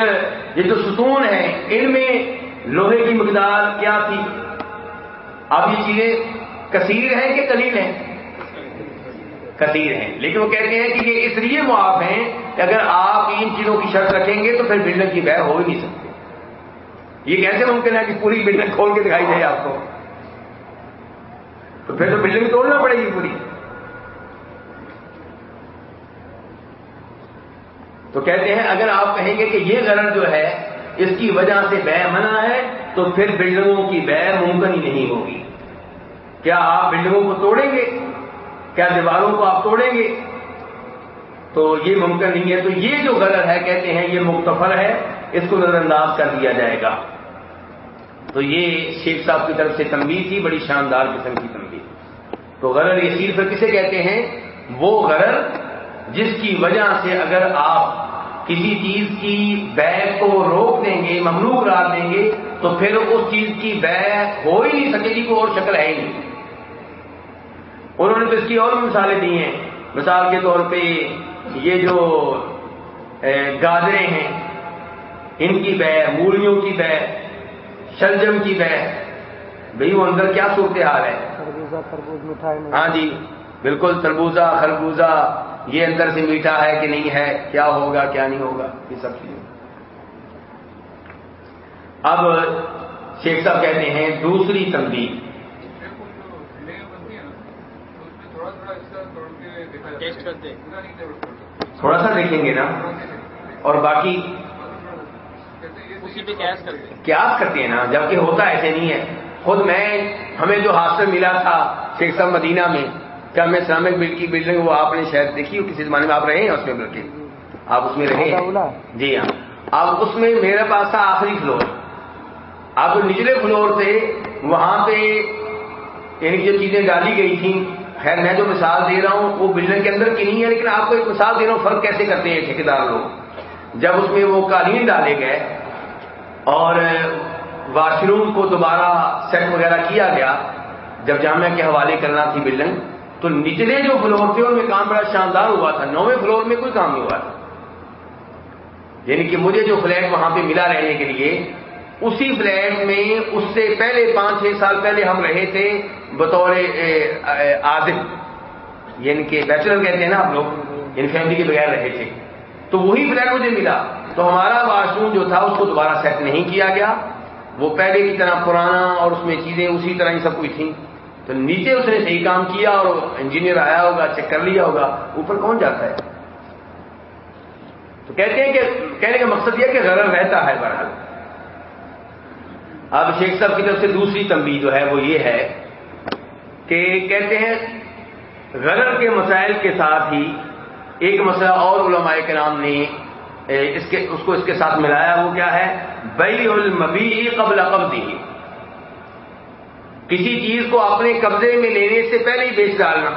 یہ جو ستون ہیں، ان میں لوہے کی مقدار کیا تھی؟ اب یہ چیزیں کثیر ہیں کہ کلیل ہیں؟ کثیر ہیں۔ لیکن وہ کہتے ہیں کہ یہ اس لیے معاف ہیں کہ اگر آپ ان چیزوں کی شرط رکھیں گے تو پھر بلڈنگ کی بہ ہو ہی نہیں سکتی۔ یہ کیسے ممکن ہے کہ پوری بلڈنگ کھول کے دکھائی جائے آپ کو؟ تو پھر تو بلڈنگ توڑنا پڑے گی پوری۔ تو کہتے ہیں، اگر آپ کہیں گے کہ یہ غرض جو ہے، اس کی وجہ سے بے منع ہے، تو پھر بلڈنگوں کی بے ممکن ہی نہیں ہوگی۔ کیا آپ بلڈنگوں کو توڑیں گے؟ کیا دیواروں کو آپ توڑیں گے؟ تو یہ ممکن نہیں ہے۔ تو یہ جو غلط ہے، کہتے ہیں، یہ مختفر ہے۔ اس کو نظر انداز کر دیا جائے گا۔ تو یہ شیخ صاحب کی طرف سے تنبیہ تھی، بڑی شاندار قسم کی تنبیہ تو غرر یہ صرف کسے کہتے ہیں؟ وہ غرر جس کی وجہ سے اگر آپ کسی چیز کی بے کو روک دیں گے، ممنوع قرار دیں گے، تو پھر اس چیز کی بے ہو ہی نہیں سکے گی، کوئی اور شکل ہے ہی نہیں۔ انہوں نے تو اس کی اور مثالیں دی ہیں۔ مثال کے طور پہ یہ جو گاجرے ہیں، ان کی بہ مولیوں کی بہ شلجم کی بہ بھائی وہ اندر کیا صورت حال ہے ہاں جی بالکل تربوزہ خربوزہ یہ اندر سے میٹھا ہے کہ نہیں ہے؟ کیا ہوگا کیا نہیں ہوگا؟ یہ سب چیزیں۔ اب شیخ صاحب کہتے ہیں دوسری تنبیہ۔ تھوڑا سا دیکھیں گے نا۔ اور باقی کیا کرتے ہیں۔ نا جبکہ ہوتا ایسے نہیں ہے۔ خود میں ہمیں جو حاصل ملا تھا شیخ صاحب مدینہ میں کیا میں اسلامک بل کی بلڈنگ وہ آپ نے شاید دیکھی ہو کسی زمانے میں آپ رہے ہیں اس میں بلکہ آپ اس میں رہے ہیں؟ جی ہاں۔ اب اس میں میرے پاس تھا آخری فلور اب جو نچلے فلور تھے وہاں پہ یعنی جو چیزیں ڈالی گئی تھیں خیر میں جو مثال دے رہا ہوں وہ بلڈنگ کے اندر کی نہیں ہے لیکن آپ کو ایک مثال دے رہا ہوں فرق کیسے کرتے ہیں ٹھیکیدار لوگ؟ جب اس میں وہ قالین ڈالے گئے اور واش روم کو دوبارہ سیٹ وغیرہ کیا گیا۔ جب جامعہ کے حوالے کرنا تھی بلڈنگ، تو نچلے جو فلور تھے، ان میں کام بڑا شاندار ہوا تھا۔ نویں فلور میں کوئی کام نہیں ہوا تھا۔ یعنی کہ مجھے جو فلیٹ وہاں پہ ملا رہنے کے لیے، اسی فلیٹ میں اس سے پہلے پانچ چھ سال پہلے ہم رہے تھے بطور عادل یعنی کہ بیچلر کہتے ہیں نا آپ لوگ یعنی فیملی کے بغیر رہے تھے۔ تو وہی فلیٹ مجھے ملا۔ تو ہمارا واش روم جو تھا، اس کو دوبارہ سیٹ نہیں کیا گیا۔ وہ پہلے کی طرح پرانا اور اس میں چیزیں اسی طرح ہی سب کچھ تھیں۔ تو نیچے اس نے صحیح کام کیا اور انجینئر آیا ہوگا چیک کر لیا ہوگا۔ اوپر کون جاتا ہے؟ تو کہتے ہیں کہ کہنے کا مقصد یہ کہ غرر رہتا ہے بہرحال۔ اب شیخ صاحب کی طرف سے دوسری تنبیہ جو ہے وہ یہ ہے کہ کہتے ہیں غرر کے مسائل کے ساتھ ہی ایک مسئلہ اور علماء کے نام نے اس کے، اس کو اس کے ساتھ ملایا وہ کیا ہے؟ بئی المبی قبل قبضی کسی چیز کو اپنے قبضے میں لینے سے پہلے ہی بیچ ڈالنا۔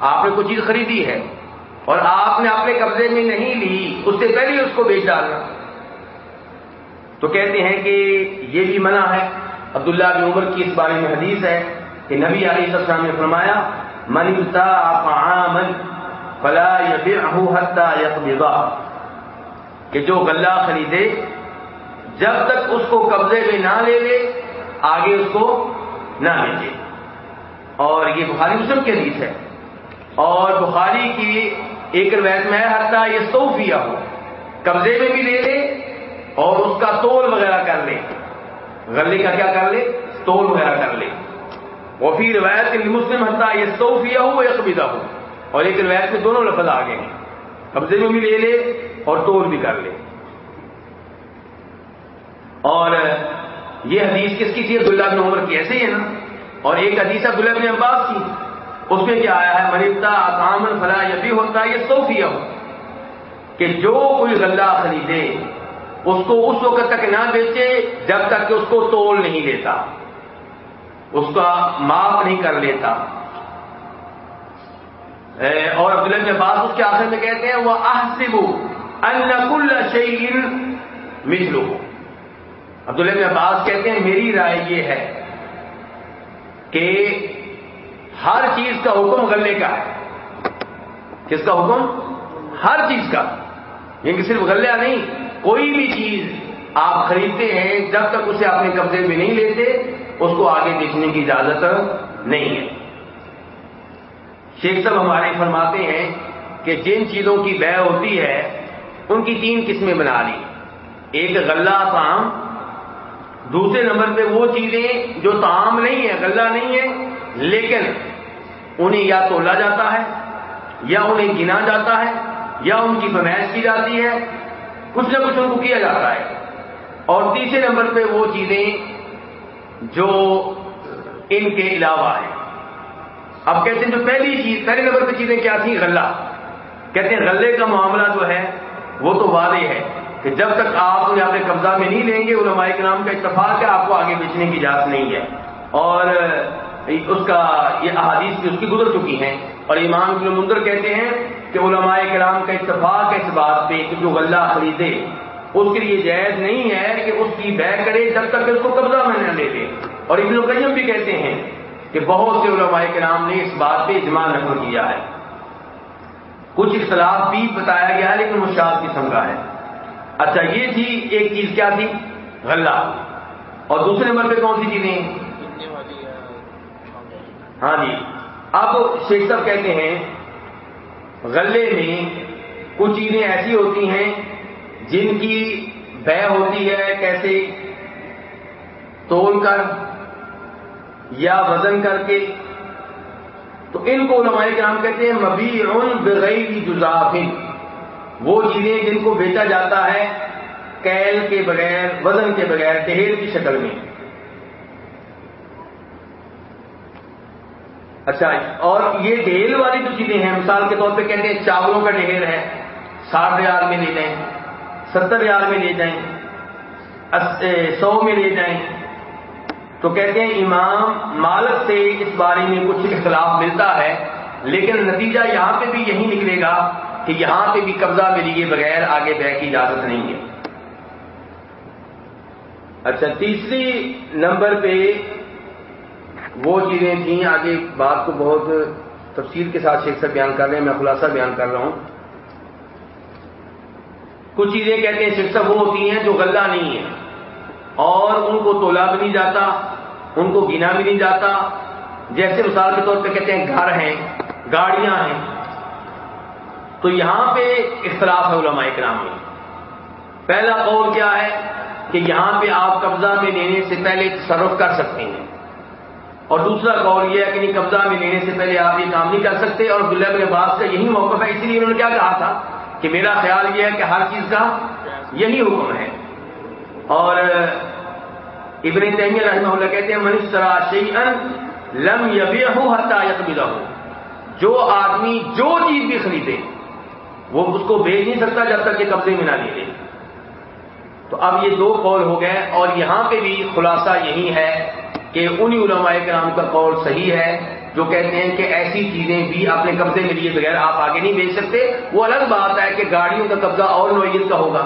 آپ نے کوئی چیز خریدی ہے اور آپ نے اپنے قبضے میں نہیں لی، اس سے پہلے ہی اس کو بیچ ڈالنا۔ تو کہتے ہیں کہ یہ بھی منع ہے۔ عبداللہ بن عمر کی اس بارے میں حدیث ہے کہ نبی علیہ السلام نے فرمایا، من فلا کہ جو غلہ خریدے، جب تک اس کو قبضے میں نہ لے لے، آگے اس کو نہ بھیجے اور یہ بخاری مسلم کے حدیث ہے۔ اور بخاری کی ایک روایت میں ہرتا یہ صوفیہ ہو۔ قبضے میں بھی لے لے اور اس کا تول وغیرہ کر لے۔ غلے کا کیا کر لے؟ تول وغیرہ کر لے۔ وہ پھر روایت کے مسلم ہرتا یہ صوفیہ ہو یا قبیدہ ہو۔ اور ایک روایت میں دونوں لفظ آ گئے ہیں۔ قبضے میں بھی لے لے اور تول بھی کر لے۔ اور یہ حدیث کس کی تھی؟ عبداللہ بن عمر کی۔ ایسے ہی ہے نا؟ اور ایک حدیث عبداللہ بن عباس کی۔ اس میں کیا آیا ہے؟ مریتا اقامن فلا یہ بھی ہوتا ہے یہ صوفیہ ہو کہ جو کوئی غلہ خریدے، اس کو اس وقت تک نہ بیچے جب تک کہ اس کو تول نہیں لیتا اس کا معاف نہیں کر لیتا۔ اور عبداللہ بن عباس اس کے آخر میں کہتے ہیں وہ احسب ان کل شعین مثلو عبداللہ بن عباس کہتے ہیں، میری رائے یہ ہے کہ ہر چیز کا حکم غلے کا ہے۔ کس کا حکم؟ ہر چیز کا۔ یعنی صرف غلہ نہیں، کوئی بھی چیز آپ خریدتے ہیں، جب تک اسے اپنے قبضے میں نہیں لیتے، اس کو آگے بیچنے کی اجازت نہیں ہے۔ شیخ صاحب ہمارے فرماتے ہیں کہ جن چیزوں کی بہ ہوتی ہے، ان کی تین قسمیں بنا لی۔ ایک غلہ کام دوسرے نمبر پہ وہ چیزیں جو تعام نہیں ہے غلہ نہیں ہے لیکن انہیں یا تولا جاتا ہے، یا انہیں گنا جاتا ہے، یا ان کی بمائش کی جاتی ہے۔ کچھ نہ کچھ ان کو کیا جاتا ہے۔ اور تیسرے نمبر پہ وہ چیزیں جو ان کے علاوہ ہیں۔ اب کہتے ہیں جو پہلی چیز پہلے نمبر پہ چیزیں کیا تھیں؟ غلہ۔ کہتے ہیں غلے کا معاملہ جو ہے، وہ تو واضح ہے کہ جب تک آپ انہیں اپنے قبضہ میں نہیں لیں گے، علماء کرام کا اتفاق ہے، آپ کو آگے بیچنے کی اجازت نہیں ہے۔ اور اس کا یہ احادیث بھی اس کی گزر چکی ہیں۔ اور امام ابن مندر کہتے ہیں کہ علماء کرام کا اتفاق ہے اس بات پہ کہ جو غلہ خریدے، اس کے لیے جائز نہیں ہے کہ اس کی بہ کرے جب تک اس کو قبضہ میں نہ لے لے۔ اور ابن القیم بھی کہتے ہیں کہ بہت سے علماء کرام نے اس بات پہ اجماع نقل کیا ہے۔ کچھ اختلاف بھی بتایا گیا ہے لیکن مشاہد قسم کا ہے۔ اچھا یہ تھی ایک چیز کیا تھی؟ غلہ۔ اور دوسرے نمبر پہ کون سی چیزیں ہاں جی۔ اب شیخ صاحب کہتے ہیں، غلے میں کچھ چیزیں ایسی ہوتی ہیں جن کی بہ ہوتی ہے کیسے؟ تول کر یا وزن کر کے۔ تو ان کو علماء کرام کہتے ہیں مبی بغیر جزافن۔ وہ چیزیں جن کو بیچا جاتا ہے کیل کے بغیر، وزن کے بغیر ٹہیر کی شکل میں۔ اچھا اور یہ ڈھیل والی جو چیزیں ہیں، مثال کے طور پہ کہتے ہیں چاولوں کا ڈھیر ہے، ساٹھ ہزار میں لے جائیں، ستر ہزار میں لے جائیں سو میں لے جائیں۔ تو کہتے ہیں امام مالک سے اس بارے میں کچھ اختلاف ملتا ہے، لیکن نتیجہ یہاں پہ بھی یہی نکلے گا کہ یہاں پہ بھی قبضہ میں لیے بغیر آگے بہ کی اجازت نہیں ہے۔ اچھا تیسری نمبر پہ وہ چیزیں تھیں۔ آگے بات کو بہت تفصیل کے ساتھ شیخ سے بیان کر رہے ہیں، میں خلاصہ بیان کر رہا ہوں۔ کچھ چیزیں کہتے ہیں شیخ صاحب وہ ہوتی ہیں جو غلہ نہیں ہے اور ان کو تولا بھی نہیں جاتا، ان کو گنا بھی نہیں جاتا۔ جیسے مثال کے طور پہ کہتے ہیں گھر ہیں، گاڑیاں ہیں۔ تو یہاں پہ اختلاف ہے علماء کرام میں۔ پہلا قول کیا ہے کہ یہاں پہ آپ قبضہ میں لینے سے پہلے تصرف کر سکتے ہیں۔ اور دوسرا قول یہ ہے کہ نہیں، قبضہ میں لینے سے پہلے آپ یہ کام نہیں کر سکتے۔ اور عبداللہ بن عباس کا یہی موقف ہے، اسی لیے انہوں نے کیا کہا تھا کہ میرا خیال یہ ہے کہ ہر چیز کا یہی حکم ہے۔ اور ابن تیمیہ رحمہ اللہ کہتے ہیں منش شیئن لم یبی ہو حتہ ہو جو آدمی جو چیز بھی خریدے، وہ اس کو بھیج نہیں سکتا جب تک کہ قبضے میں نہ لے تو اب یہ دو قول ہو گئے، اور یہاں پہ بھی خلاصہ یہی ہے کہ انہی علماء کرام کا قول صحیح ہے، جو کہتے ہیں کہ ایسی چیزیں بھی اپنے قبضے میں لیے بغیر آپ آگے نہیں بیچ سکتے۔ وہ الگ بات ہے کہ گاڑیوں کا قبضہ اور نوعیت کا ہوگا۔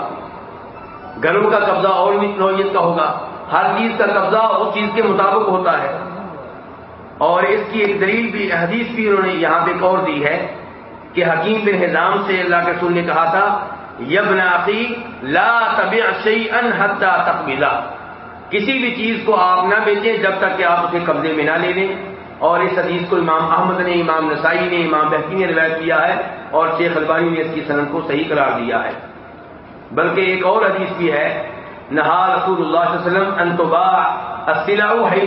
گھروں کا قبضہ اور نوعیت کا ہوگا۔ ہر چیز کا قبضہ اس چیز کے مطابق ہوتا ہے۔ اور اس کی ایک دلیل بھی حدیث بھی انہوں نے یہاں پہ اور دی ہے کہ حکیم بن حضام سے اللہ کے رسول نے کہا تھا، یب ناقی لا طبی ان حتہ تقبیلا کسی بھی چیز کو آپ نہ بیچیں جب تک کہ آپ اسے قبضے میں نہ لے لیں۔ اور اس حدیث کو امام احمد نے، امام نسائی نے، امام بحقی نے روایت کیا ہے اور شیخ البانی نے اس کی صنعت کو صحیح قرار دیا ہے۔ بلکہ ایک اور حدیث بھی ہے نہا رسول اللہ صلی اللہ علیہ وسلم انتبا ہے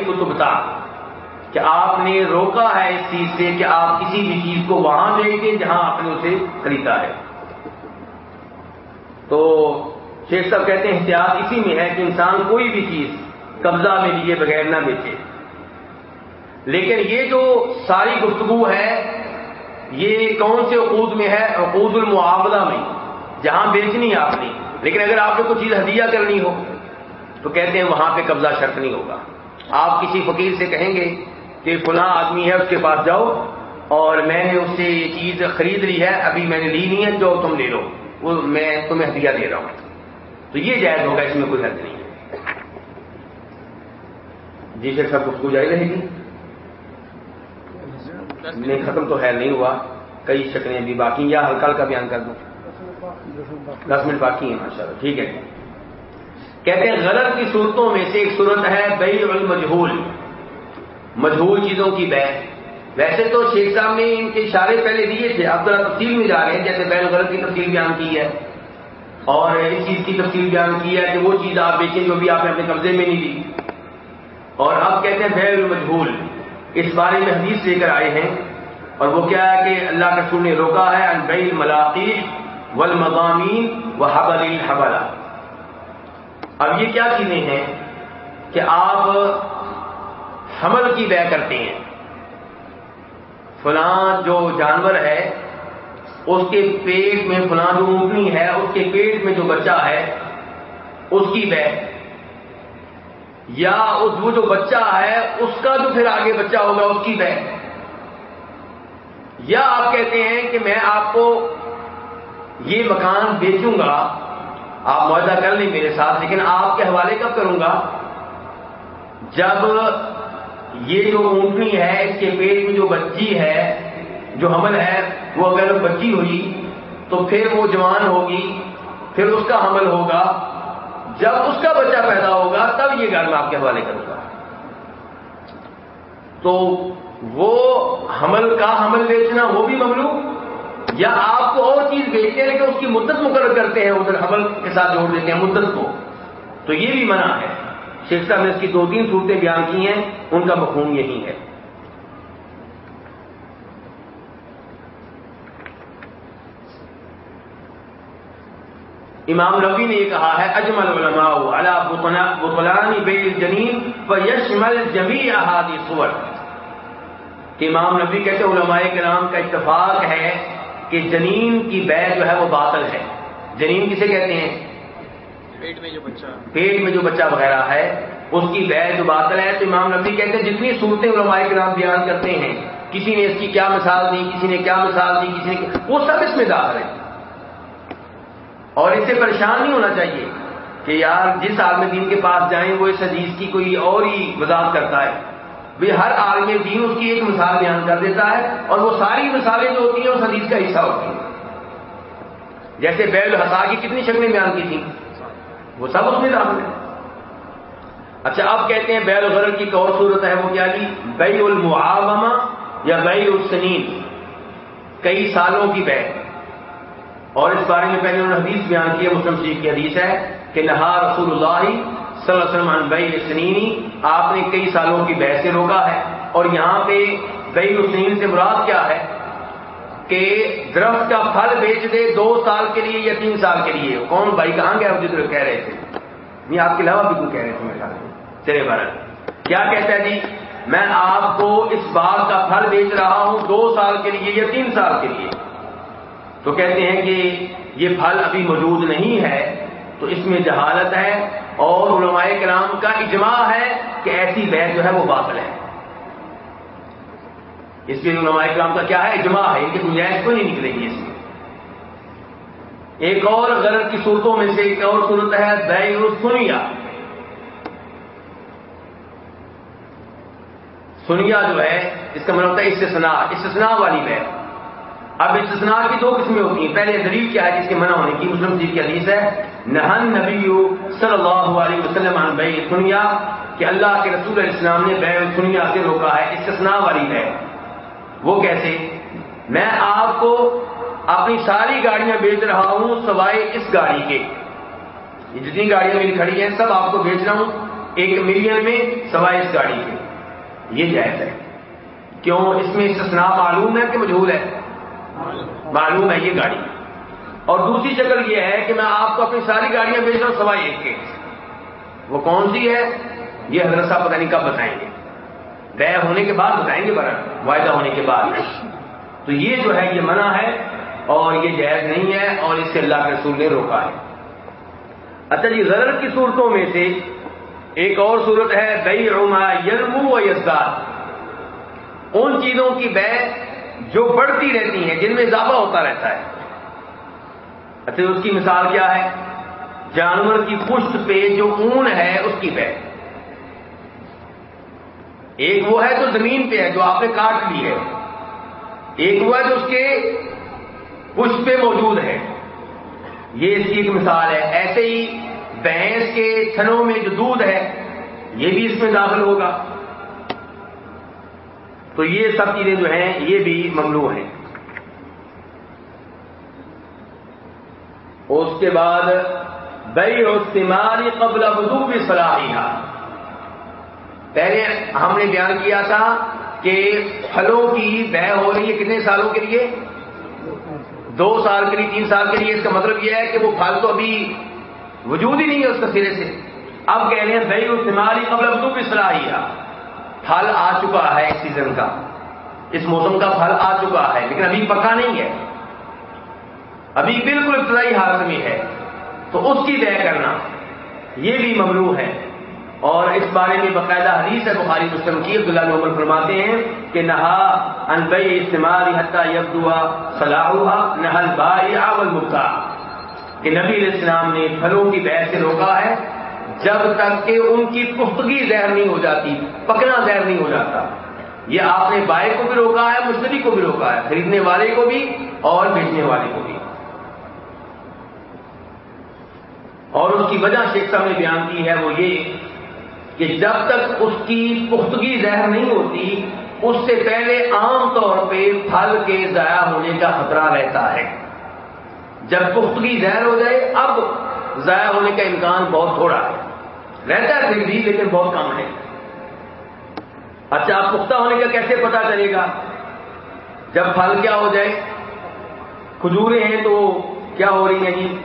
کہ آپ نے روکا ہے اس چیز سے کہ آپ کسی بھی چیز کو وہاں دیں جہاں آپ نے اسے خریدا ہے. تو شیخ صاحب کہتے ہیں احتیاط اسی میں ہے کہ انسان کوئی بھی چیز قبضہ میں لیے بغیر نہ بیچے. لیکن یہ جو ساری گفتگو ہے، یہ کون سے عقود میں ہے؟ عقود المعاملہ میں، جہاں بیچنی ہے آپ نے. لیکن اگر آپ نے کوئی چیز ہدیہ کرنی ہو، تو کہتے ہیں وہاں پہ قبضہ شرط نہیں ہوگا۔ آپ کسی فقیر سے کہیں گے کہ فلاں آدمی ہے، اس کے پاس جاؤ اور میں نے اس سے یہ چیز خرید لی ہے، ابھی میں نے لی نہیں ہے، جو تم لے لو، وہ میں تمہیں ہدیہ دے رہا ہوں۔ تو یہ جائز ہوگا، اس میں کوئی حد نہیں ہے۔ جی شیخ صاحب، گفتگو جاری رہے گی؟ نہیں، ختم تو ہے نہیں ہوا۔ کئی شکلیں بھی باقی یا ہلکا ہلکا بیان کر دوں۔ دس منٹ باقی ہیں ماشاء اللہ ٹھیک ہے۔ کہتے ہیں، غلط کی صورتوں میں سے ایک صورت ہے بئی المجہول، مجہول چیزوں کی بہ ویسے تو شیخ صاحب نے ان کے اشارے پہلے دیے تھے، اب ذرا تفصیل میں جا رہے ہیں، جیسے بیل غلط کی تفصیل بیان کی ہے۔ اور اس چیز کی تفصیل بیان کی ہے کہ وہ چیز آپ بیچیں جو بھی آپ نے اپنے قبضے میں نہیں دی اور اب کہتے ہیں بے مجبول اس بارے میں حدیث لے کر آئے ہیں۔ اور وہ کیا ہے کہ اللہ کے سر نے روکا ہے، ان البئی ملاقی ول مضامین و حبل حبلا اب یہ کیا چیزیں ہیں کہ آپ حمل کی بے کرتے ہیں۔ فلاں جو جانور ہے، اس کے پیٹ میں فلاں جو اونٹنی ہے، اس کے پیٹ میں جو بچہ ہے، اس کی بہ یا وہ جو بچہ ہے، اس کا جو پھر آگے بچہ ہوگا، اس کی بہ یا آپ کہتے ہیں کہ میں آپ کو یہ مکان بیچوں گا۔ آپ معاہدہ کر لیں میرے ساتھ، لیکن آپ کے حوالے کب کروں گا؟ جب یہ جو اونٹنی ہے، اس کے پیٹ میں جو بچی ہے، جو حمل ہے، وہ اگر بچی ہوئی، تو پھر وہ جوان ہوگی، پھر اس کا حمل ہوگا۔ جب اس کا بچہ پیدا ہوگا، تب یہ گھر میں آپ کے حوالے کروں گا۔ تو وہ حمل کا حمل بیچنا، وہ بھی مملو یا آپ کو اور چیز بیچتے ہیں لیکن اس کی مدت مقرر کرتے ہیں، ادھر حمل کے ساتھ جوڑ دیتے ہیں مدت کو۔ تو یہ بھی منع ہے۔ شیخ صاحب نے اس کی دو تین صورتیں بیان کی ہیں، ان کا مفہوم یہی ہے۔ امام نبی نے یہ کہا ہے، اجمل علماء بطلانی بیل جنین و یشمل جمی احادی سور کہ امام نبی کہتے علماء کرام کا اتفاق ہے کہ جنین کی بیع جو ہے وہ باطل ہے۔ جنین کسے کہتے ہیں؟ پیٹ میں جو بچہ۔ پیٹ میں جو بچہ وغیرہ ہے اس کی بیع جو باطل ہے تو امام نبی کہتے ہیں جتنی صورتیں علماء کرام بیان کرتے ہیں کسی نے اس کی کیا مثال دی کسی نے کیا مثال دی کسی نے وہ سب اس میں داخل ہیں۔ اور اس سے پریشان نہیں ہونا چاہیے کہ یار جس عالم دین کے پاس جائیں وہ اس حدیث کی کوئی اور ہی وضاحت کرتا ہے۔ بھی ہر عالم دین اس کی ایک مثال بیان کر دیتا ہے اور وہ ساری مثالیں جو ہوتی ہیں اس حدیث کا حصہ ہوتی ہیں۔ جیسے بیل حسا کی کتنی شکلیں بیان کی تھیں؟ وہ سب اس میں داخل ہے اچھا اب کہتے ہیں بیل غرل کی ایک اور صورت ہے، وہ کیا جی؟ بئی المعاومہ یا بئی السنین۔ کئی سالوں کی بیل۔ اور اس بارے میں پہلے انہوں نے حدیث بیان کی ہے، مسلم شریف کی حدیث ہے کہ نہا رسول اللہ صلی اللہ علیہ وسلم بئی سنینی آپ نے کئی سالوں کی بحث سے روکا ہے اور یہاں پہ بئی السنین سے مراد کیا ہے کہ درخت کا پھل بیچ دے دو سال کے لیے یا تین سال کے لیے؟ کون بھائی کہاں گیا جدھر کہہ رہے تھے؟ نہیں، آپ کے علاوہ بھی کیوں کہہ رہے تھے چلے بارہ کیا کہتا ہے جی؟ میں آپ کو اس باغ کا پھل بیچ رہا ہوں دو سال کے لیے یا تین سال کے لیے؟ تو کہتے ہیں کہ یہ پھل ابھی موجود نہیں ہے۔ تو اس میں جہالت ہے اور علماء کرام کا اجماع ہے کہ ایسی بیت جو ہے وہ باطل ہے۔ اس میں علماء کرام کا کیا ہے؟ اجماع ہے۔ ان کی گنجائش کو نہیں نکلے گی اس میں۔ ایک اور غلط کی صورتوں میں سے ایک اور صورت ہے بے سنیا سنیا جو ہے، اس کا مطلب ہے استثناء۔ استثناء والی بیت۔ اب استثناء کی دو قسمیں ہوتی ہیں۔ پہلے دلیل کیا ہے جس کے منع ہونے کی، مسلم جی کی حدیث ہے، نہن نبی صلی اللہ علیہ وسلم عن بے سنیا کہ اللہ کے رسول السلام نے بے سنیا سے روکا ہے، استثناء والی ہے وہ کیسے؟ میں آپ کو اپنی ساری گاڑیاں بیچ رہا ہوں، سوائے اس گاڑی کے۔ یہ جتنی گاڑیاں میری کھڑی ہیں، سب آپ کو بیچ رہا ہوں، ایک ملین میں، سوائے اس گاڑی کے۔ یہ جائز ہے۔ کیوں؟ اس میں استثناء معلوم ہے کہ مجھول ہے۔ معلوم ہے یہ گاڑی۔ اور دوسری شکل یہ ہے کہ میں آپ کو اپنی ساری گاڑیاں بھیج رہا ہوں، سوائے ایک کے۔ وہ کون سی ہے؟ یہ حضرت صاحب پتہ نہیں کب بتائیں گے۔ طے ہونے کے بعد بتائیں گے برا وائدہ ہونے کے بعد۔ تو یہ جو ہے، یہ منع ہے اور یہ جائز نہیں ہے اور اس سے اللہ کے رسول نے روکا ہے۔ اچھا جی غرض کی صورتوں میں سے ایک اور صورت ہے بئی روما یرمو و یزداد ان چیزوں کی بے جو بڑھتی رہتی ہیں، جن میں اضافہ ہوتا رہتا ہے۔ اچھا اس کی مثال کیا ہے؟ جانور کی پشت پہ جو اون ہے، اس کی بہ ایک وہ ہے جو زمین پہ ہے، جو آپ نے کاٹ لی ہے۔ ایک وہ ہے جو اس کے پشت پہ موجود ہے۔ یہ اس کی ایک مثال ہے۔ ایسے ہی بھینس کے تھنوں میں جو دودھ ہے، یہ بھی اس میں داخل ہوگا۔ تو یہ سب چیزیں جو ہیں، یہ بھی ممنوع ہیں۔ اس کے بعد بئی استعمال قبل بدو بھی صلاحیہ پہلے ہم نے بیان کیا تھا کہ پھلوں کی بہ ہو رہی ہے کتنے سالوں کے لیے؟ دو سال کے لیے، تین سال کے لیے۔ اس کا مطلب یہ ہے کہ وہ پھل تو ابھی وجود ہی نہیں ہے اس کا سرے سے۔ اب کہہ رہے ہیں بئی استعمال قبل بدو بھی صلاحیہ پھل آ چکا ہے اس سیزن کا۔ اس موسم کا پھل آ چکا ہے، لیکن ابھی پکا نہیں ہے۔ ابھی بالکل ابتدائی حالت میں ہے۔ تو اس کی طے کرنا یہ بھی ممنوع ہے۔ اور اس بارے میں باقاعدہ حدیث ہے، بخاری، مسلم کی۔ عبداللہ عمر فرماتے ہیں کہ نہا انبئی استعمال حتہ یبدوا صلاح نہل با مکہ کہ نبی علیہ السلام نے پھلوں کی بحث سے روکا ہے۔ جب تک کہ ان کی پختگی زہر نہیں ہو جاتی، پکنا زہر نہیں ہو جاتا۔ یہ آپ نے بائے کو بھی روکا ہے، مشتری کو بھی روکا ہے، خریدنے والے کو بھی اور بیچنے والے کو بھی۔ اور اس کی وجہ شیخ صاحب نے بیان کی ہے وہ یہ کہ جب تک اس کی پختگی زہر نہیں ہوتی، اس سے پہلے عام طور پہ پھل کے ضائع ہونے کا خطرہ رہتا ہے۔ جب پختگی زہر ہو جائے، اب ضائع ہونے کا امکان بہت تھوڑا ہے۔ رہتا ہے پھر بھی لیکن بہت کم ہے۔ اچھا آپ پختہ ہونے کا کیسے پتا چلے گا؟ جب پھل کیا ہو جائے کھجورے ہیں تو کیا ہو رہی ہیں؟ جی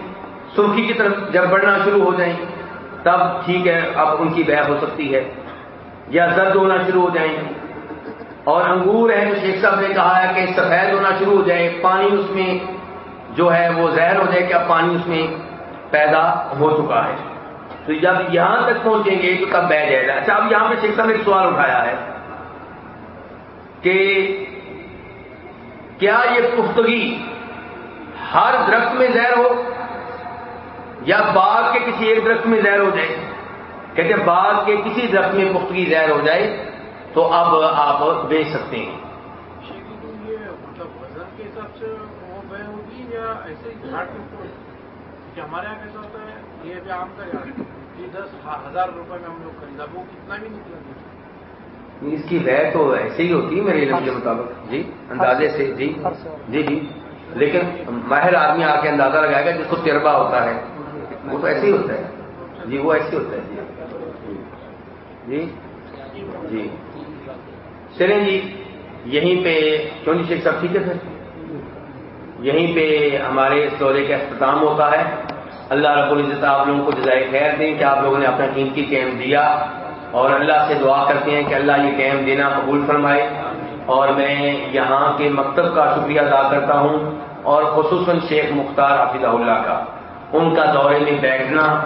سرخی کی طرف جب بڑھنا شروع ہو جائیں، تب ٹھیک ہے، اب ان کی بہ ہو سکتی ہے، یا درد ہونا شروع ہو جائیں۔ اور انگور ہے تو شیخ صاحب نے کہا ہے کہ سفید ہونا شروع ہو جائے، پانی اس میں جو ہے وہ زہر ہو جائے کہ اب پانی اس میں پیدا ہو چکا ہے۔ تو جب یہاں تک پہنچیں گے تو تب بہ جائے گا۔ اچھا اب یہاں پہ شیخ صاحب نے ایک سوال اٹھایا ہے کہ کیا یہ پختگی ہر درخت میں زہر ہو یا باغ کے کسی ایک درخت میں زہر ہو جائے؟ کہتے باغ کے کسی درخت میں پختگی زہر ہو جائے تو اب آپ بیچ سکتے ہیں۔ جی، مطلب ہمارے یہاں کیسا ہوتا ہے، یہ بھی عام کا دس ہزار روپے میں ہم لوگ خریدا، وہ کتنا بھی نکلا۔ اس کی وے تو ایسے ہی ہوتی ہے میرے علم کے مطابق۔ جی اندازے سے جی جی جی۔ لیکن ماہر آدمی آ کے اندازہ لگائے گا جس کو تجربہ ہوتا ہے۔ وہ تو ایسے ہی ہوتا ہے۔ جی وہ ایسے ہوتا ہے۔ جی جی جی۔ چلیں جی یہیں پہ کیوں شیخ صاحب ٹھیک ہے پھر یہیں پہ ہمارے اس دورے کا اختتام ہوتا ہے۔ اللہ رب العزت آپ لوگوں کو جزائے خیر دیں کہ آپ لوگوں نے اپنا قیمتی کیمپ دیا اور اللہ سے دعا کرتے ہیں کہ اللہ یہ کیمپ دینا قبول فرمائے اور میں یہاں کے مکتب کا شکریہ ادا کرتا ہوں اور خصوصاً شیخ مختار حافظ اللہ کا۔ ان کا دورے میں بیٹھنا،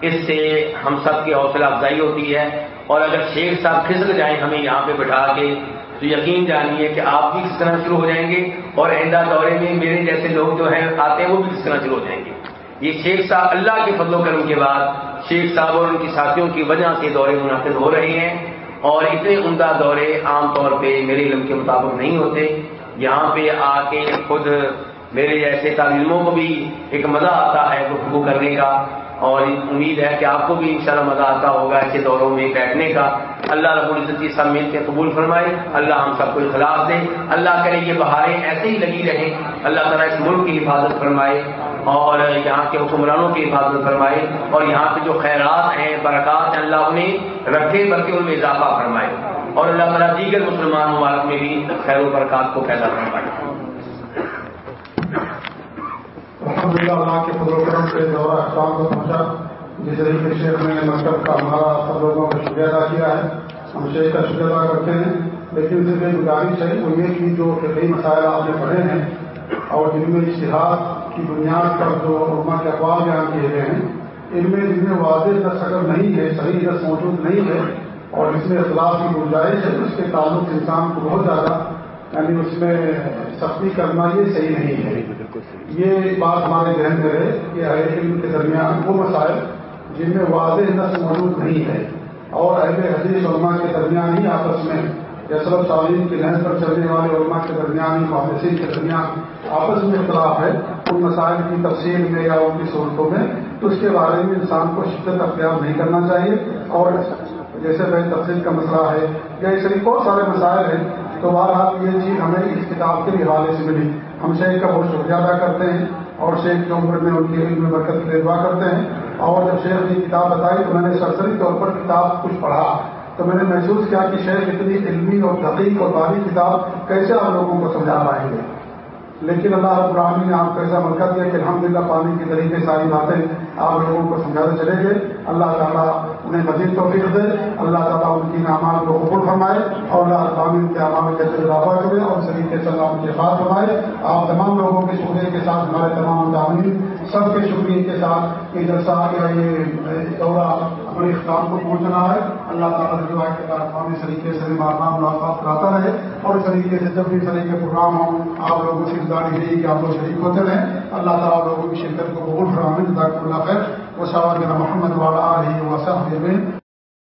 اس سے ہم سب کی حوصلہ افزائی ہوتی ہے اور اگر شیخ صاحب کھسک جائیں ہمیں یہاں پہ بٹھا کے تو یقین جانیے کہ آپ بھی کس طرح شروع ہو جائیں گے اور آئندہ دورے میں میرے جیسے لوگ جو ہیں آتے ہیں وہ بھی کس طرح شروع ہو جائیں گے۔ یہ شیخ صاحب اللہ کے فضل و کرم کے بعد شیخ صاحب اور ان کی ساتھیوں کی وجہ سے دورے منعقد ہو رہے ہیں اور اتنے عمدہ دورے عام طور پہ میرے علم کے مطابق نہیں ہوتے۔ یہاں پہ آ کے خود میرے جیسے تعلیموں کو بھی ایک مزہ آتا ہے گفتگو کرنے کا۔ اور امید ہے کہ آپ کو بھی انشاءاللہ مزہ آتا ہوگا ایسے دوروں میں بیٹھنے کا۔ اللہ رب العزت سب مل کے قبول فرمائے۔ اللہ ہم سب کو اخلاق دے۔ اللہ کرے یہ بہاریں ایسے ہی لگی رہیں۔ اللہ تعالیٰ اس ملک کی حفاظت فرمائے اور یہاں کے حکمرانوں کی حفاظت فرمائے اور یہاں پہ جو خیرات ہیں، برکات ہیں، اللہ انہیں رکھے بلکہ ان میں اضافہ فرمائے۔ اور اللہ تعالیٰ دیگر مسلمان ممالک میں بھی خیر و برکات کو پیدا فرمائے۔ الحمد للہ اللہ کے فضل و کرم سے دورہ احسان کو پہنچا، جس طریقے شیخ میں نے مکتب کا ہمارا سب لوگوں کا شکریہ ادا کیا ہے۔ ہم شیخ کا شکریہ ادا کرتے ہیں، لیکن صرف ایک گزارش ہے، وہ یہ کہ جو فقہی مسائل آپ نے پڑھے ہیں اور جن میں اشتہار کی بنیاد پر جو علماء کے اقوال بیان کیے گئے ہیں، ان میں جن میں واضح نس اگر نہیں ہے، صحیح رس موجود نہیں ہے اور جس میں اخلاق کی گنجائش ہے، اس کے تعلق انسان کو بہت زیادہ یعنی اس میں سختی کرنا یہ صحیح نہیں ہے۔ یہ بات ہمارے ذہن میں ہے کہ اہل علم کے درمیان وہ مسائل جن میں واضح نسل موجود نہیں ہے اور اہل حدیث علماء کے درمیان ہی آپس میں یسرف تعلیم کی لہن پر چلنے والے علماء کے درمیان ہی، محدثین کے درمیان آپس میں اختلاف ہے ان مسائل کی تفصیل میں یا ان کی صورتوں میں، تو اس کے بارے میں انسان کو شدت اختیار نہیں کرنا چاہیے اور جیسے بھائی تفصیل کا مسئلہ ہے، یا اس طریقے بہت سارے مسائل ہیں تو بہرحال یہ چیز ہمیں اس کتاب کے حوالے سے ملی۔ ہم شیخ کا بہت شکریہ ادا کرتے ہیں اور شیخ کی عمر میں ان کی علم میں برکت کی دعا کرتے ہیں۔ اور جب شیخ نے کتاب بتائی تو میں نے سرسری طور پر کتاب کچھ پڑھا۔ تو میں نے محسوس کیا کہ شیخ اتنی علمی اور تحقیق اور باری کتاب کیسے آپ لوگوں کو سمجھا پائیں گے؟ لیکن اللہ رب العالمین نے آپ کو ایسا موقع دیا کہ الحمدللہ پانی کے طریقے ساری باتیں آپ لوگوں کو سمجھاتے چلے گئے۔ اللہ تعالیٰ انہیں مزید توفیق دے۔ اللہ تعالیٰ ان کی نامات کو قبول فرمائے اور اللہ تعالیٰ کے عوام کے اضافہ کرے اور طریقے سے اللہ ان کے ساتھ فرمائے۔ آپ تمام لوگوں کے شکریہ کے ساتھ، ہمارے تمام تعمیر سب کے شکریہ کے ساتھ یہ جلسہ یہ دورہ اپنے اختتام کو پہنچنا ہے۔ اللہ تعالیٰ جو ہے کہ اس طریقے سے مارنا ملاقات کراتا رہے اور اس طریقے سے جب بھی اس کے پروگرام ہوں، آپ لوگوں سے گزارش رہی کہ آپ لوگ شریک ہوتے رہیں۔ اللہ تعالیٰ لوگوں کی شرکت کو بہت فرامن اللہ خیر۔ وہ سوال محمد والا رہی وہ